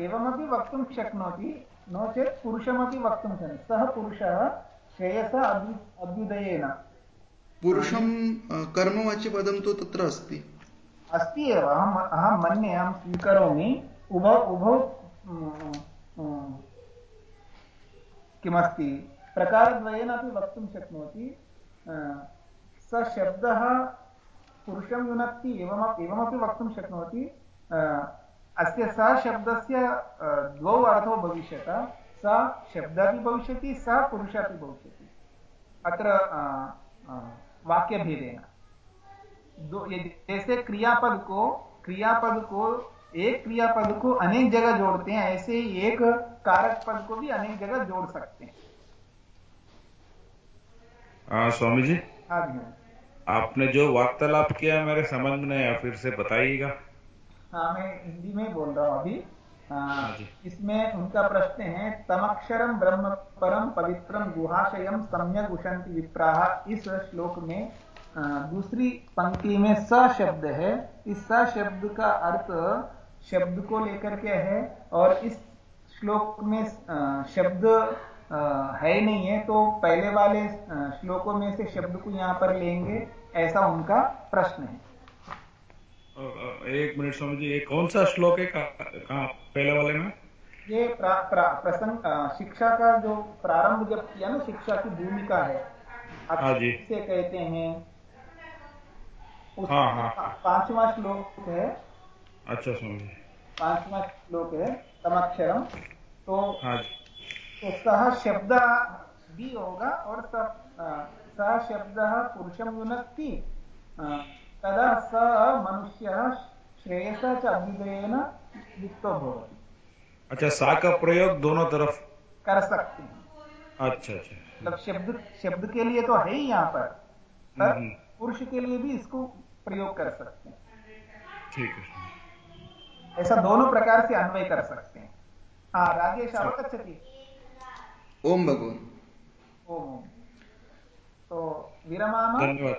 एवमपि वक्तुं शक्नोति नो चेत् पुरुषमपि वक्तुं शक्नोति। सः पुरुषः श्रेयस अभ्युदयेन। पुरुषं कर्मवाचिपदं तु तत्र अस्ति। अस्ति एव अहम् अहं मन्ये अहं स्वीकरोमि। उभौ उभौ किमस्ति? प्रकारद्वयेन अपि वक्तुं शक्नोति। स शब्दः पुरुषं युनक्ति एवम एवमपि वक्तुं शक्नोति। अस्य स शब्दस्य द्वौ अर्थौ भविष्यत। स शब्द अपि भविष्यति, सः पुरुष अपि भविष्यति। अत्र वाक्यभेदेन। जैसे क्रियापद को क्रियापद को एक क्रियापद को अनेक जगह जोड़ते हैं ऐसे ही एक कारक पद को भी अनेक जगह जोड़ सकते हैं। हाँ स्वामी जी हाँ जी। आपने जो वार्तालाप किया मेरे समझ में नहीं फिर से बताइएगा। हाँ मैं हिंदी में बोल रहा हूँ अभी। इसमें उनका प्रश्न है तमक्षरम ब्रह्म परम पवित्रम गुहाशयम सम्यक उशंति विप्राह इस श्लोक में दूसरी पंक्ति में स शब्द है। इस स शब्द का अर्थ शब्द को लेकर के है और इस श्लोक में शब्द है नहीं है तो पहले वाले श्लोकों में से शब्द को यहाँ पर लेंगे ऐसा उनका प्रश्न है। एक मिनट समझिए कौन सा श्लोक है? कहा पहले वाले में? ये प्रा, प्रा, प्रसंग शिक्षा का जो प्रारंभ जब किया ना शिक्षा की भूमिका है हाँ से कहते हैं हाँ हाँ। पांचवा श्लोक है अच्छा समझे। पांचवा श्लोक है तमक्षरम तो हाँ तो सह शब्द भी होगा और सह शब्द पुरुषम युनक्ति तदा स मनुष्य श्रेयस च युक्तो भवति। अच्छा सा का प्रयोग दोनों तरफ़। कर सकते हैं। अच्छा अच्छा। मतलब शब्द शब्द के लिए तो है ही यहाँ पर। पर हम्म, पुरुष के लिए भी इसको प्रयोग कर सकते हैं। ठीक है। ऐसा दोनों प्रकार से अन्वय कर सकते हैं। हाँ राजेश अवगच्छति ओम भगवान। ओम ओम। तो विरमाम धन्यवाद।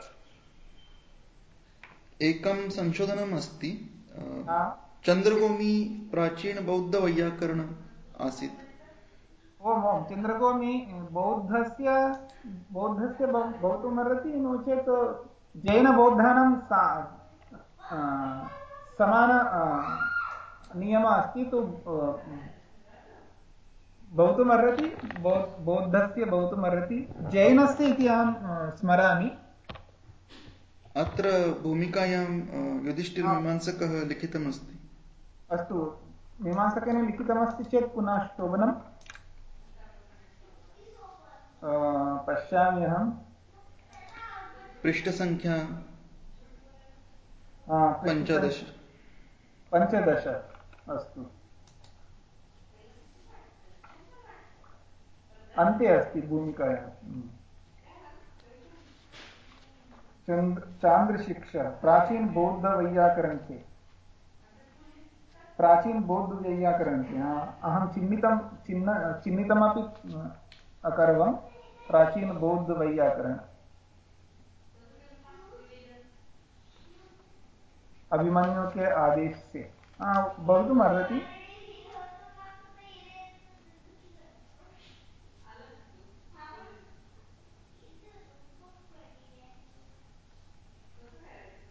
एकं संशोधनम् अस्ति। हाँ। चन्द्रभूमि प्राचीनबौद्धवैयाकरण आसीत्। ओम ओम। चन्द्रगोमि बौद्धस्य बौद्धस्य भव- भवितुमर्हति नो चेत् जैनबौद्धानां समान नियमः अस्ति तु आ, भवितुमर्हति बौद्धस्य भवितुमर्हति जैनस्य इति अहं स्मरामि। अत्र भूमिकायां युधिष्ठिरमीमांसकः लिखितमस्ति। अस्तु मीमांसकेन लिखितमस्ति चेत् पुनः शोभनं पश्यामि अहं। पृष्ठसङ्ख्या पञ्चदश। पञ्चदश। अस्तु। अन्ते अस्ति भूमिकायां। चन्द्र चान्द्रशिक्षा प्राचीन बौद्ध वैयाकरण के प्राचीन बौद्ध वैयाकरण के हाँ, अहं चिह्नितं चिह्न चिह्नितमपि अकरवं। प्राचीन बौद्ध वैयाकरण। अभिमन्यु के आदेश। से हाँ भवितुम् अर्हति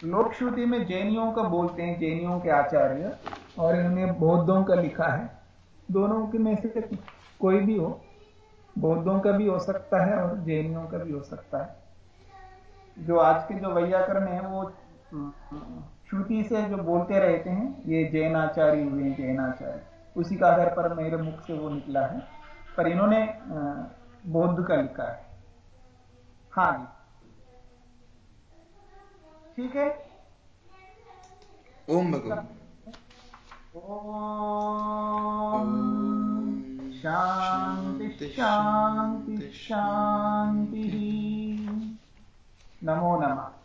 लोक श्रुति में जैनियों का बोलते हैं, जैनियों के आचार्य, और इन्होंने बौद्धों का लिखा है। दोनों के में से कोई भी हो, बौद्धों का भी हो सकता है और जैनियों का भी हो सकता है। जो आज के जो वैयाकरण है, वो श्रुति से जो बोलते रहते हैं ये जैनाचार्य हुए जैनाचार्य उसी का आधार पर मेरे मुख से वो निकला है। पर इन्होंने बौद्ध का लिखा है। हाँ जी। ठीक है? ओम भगवान। ओम शांति शांति। शांति। नमो नमः।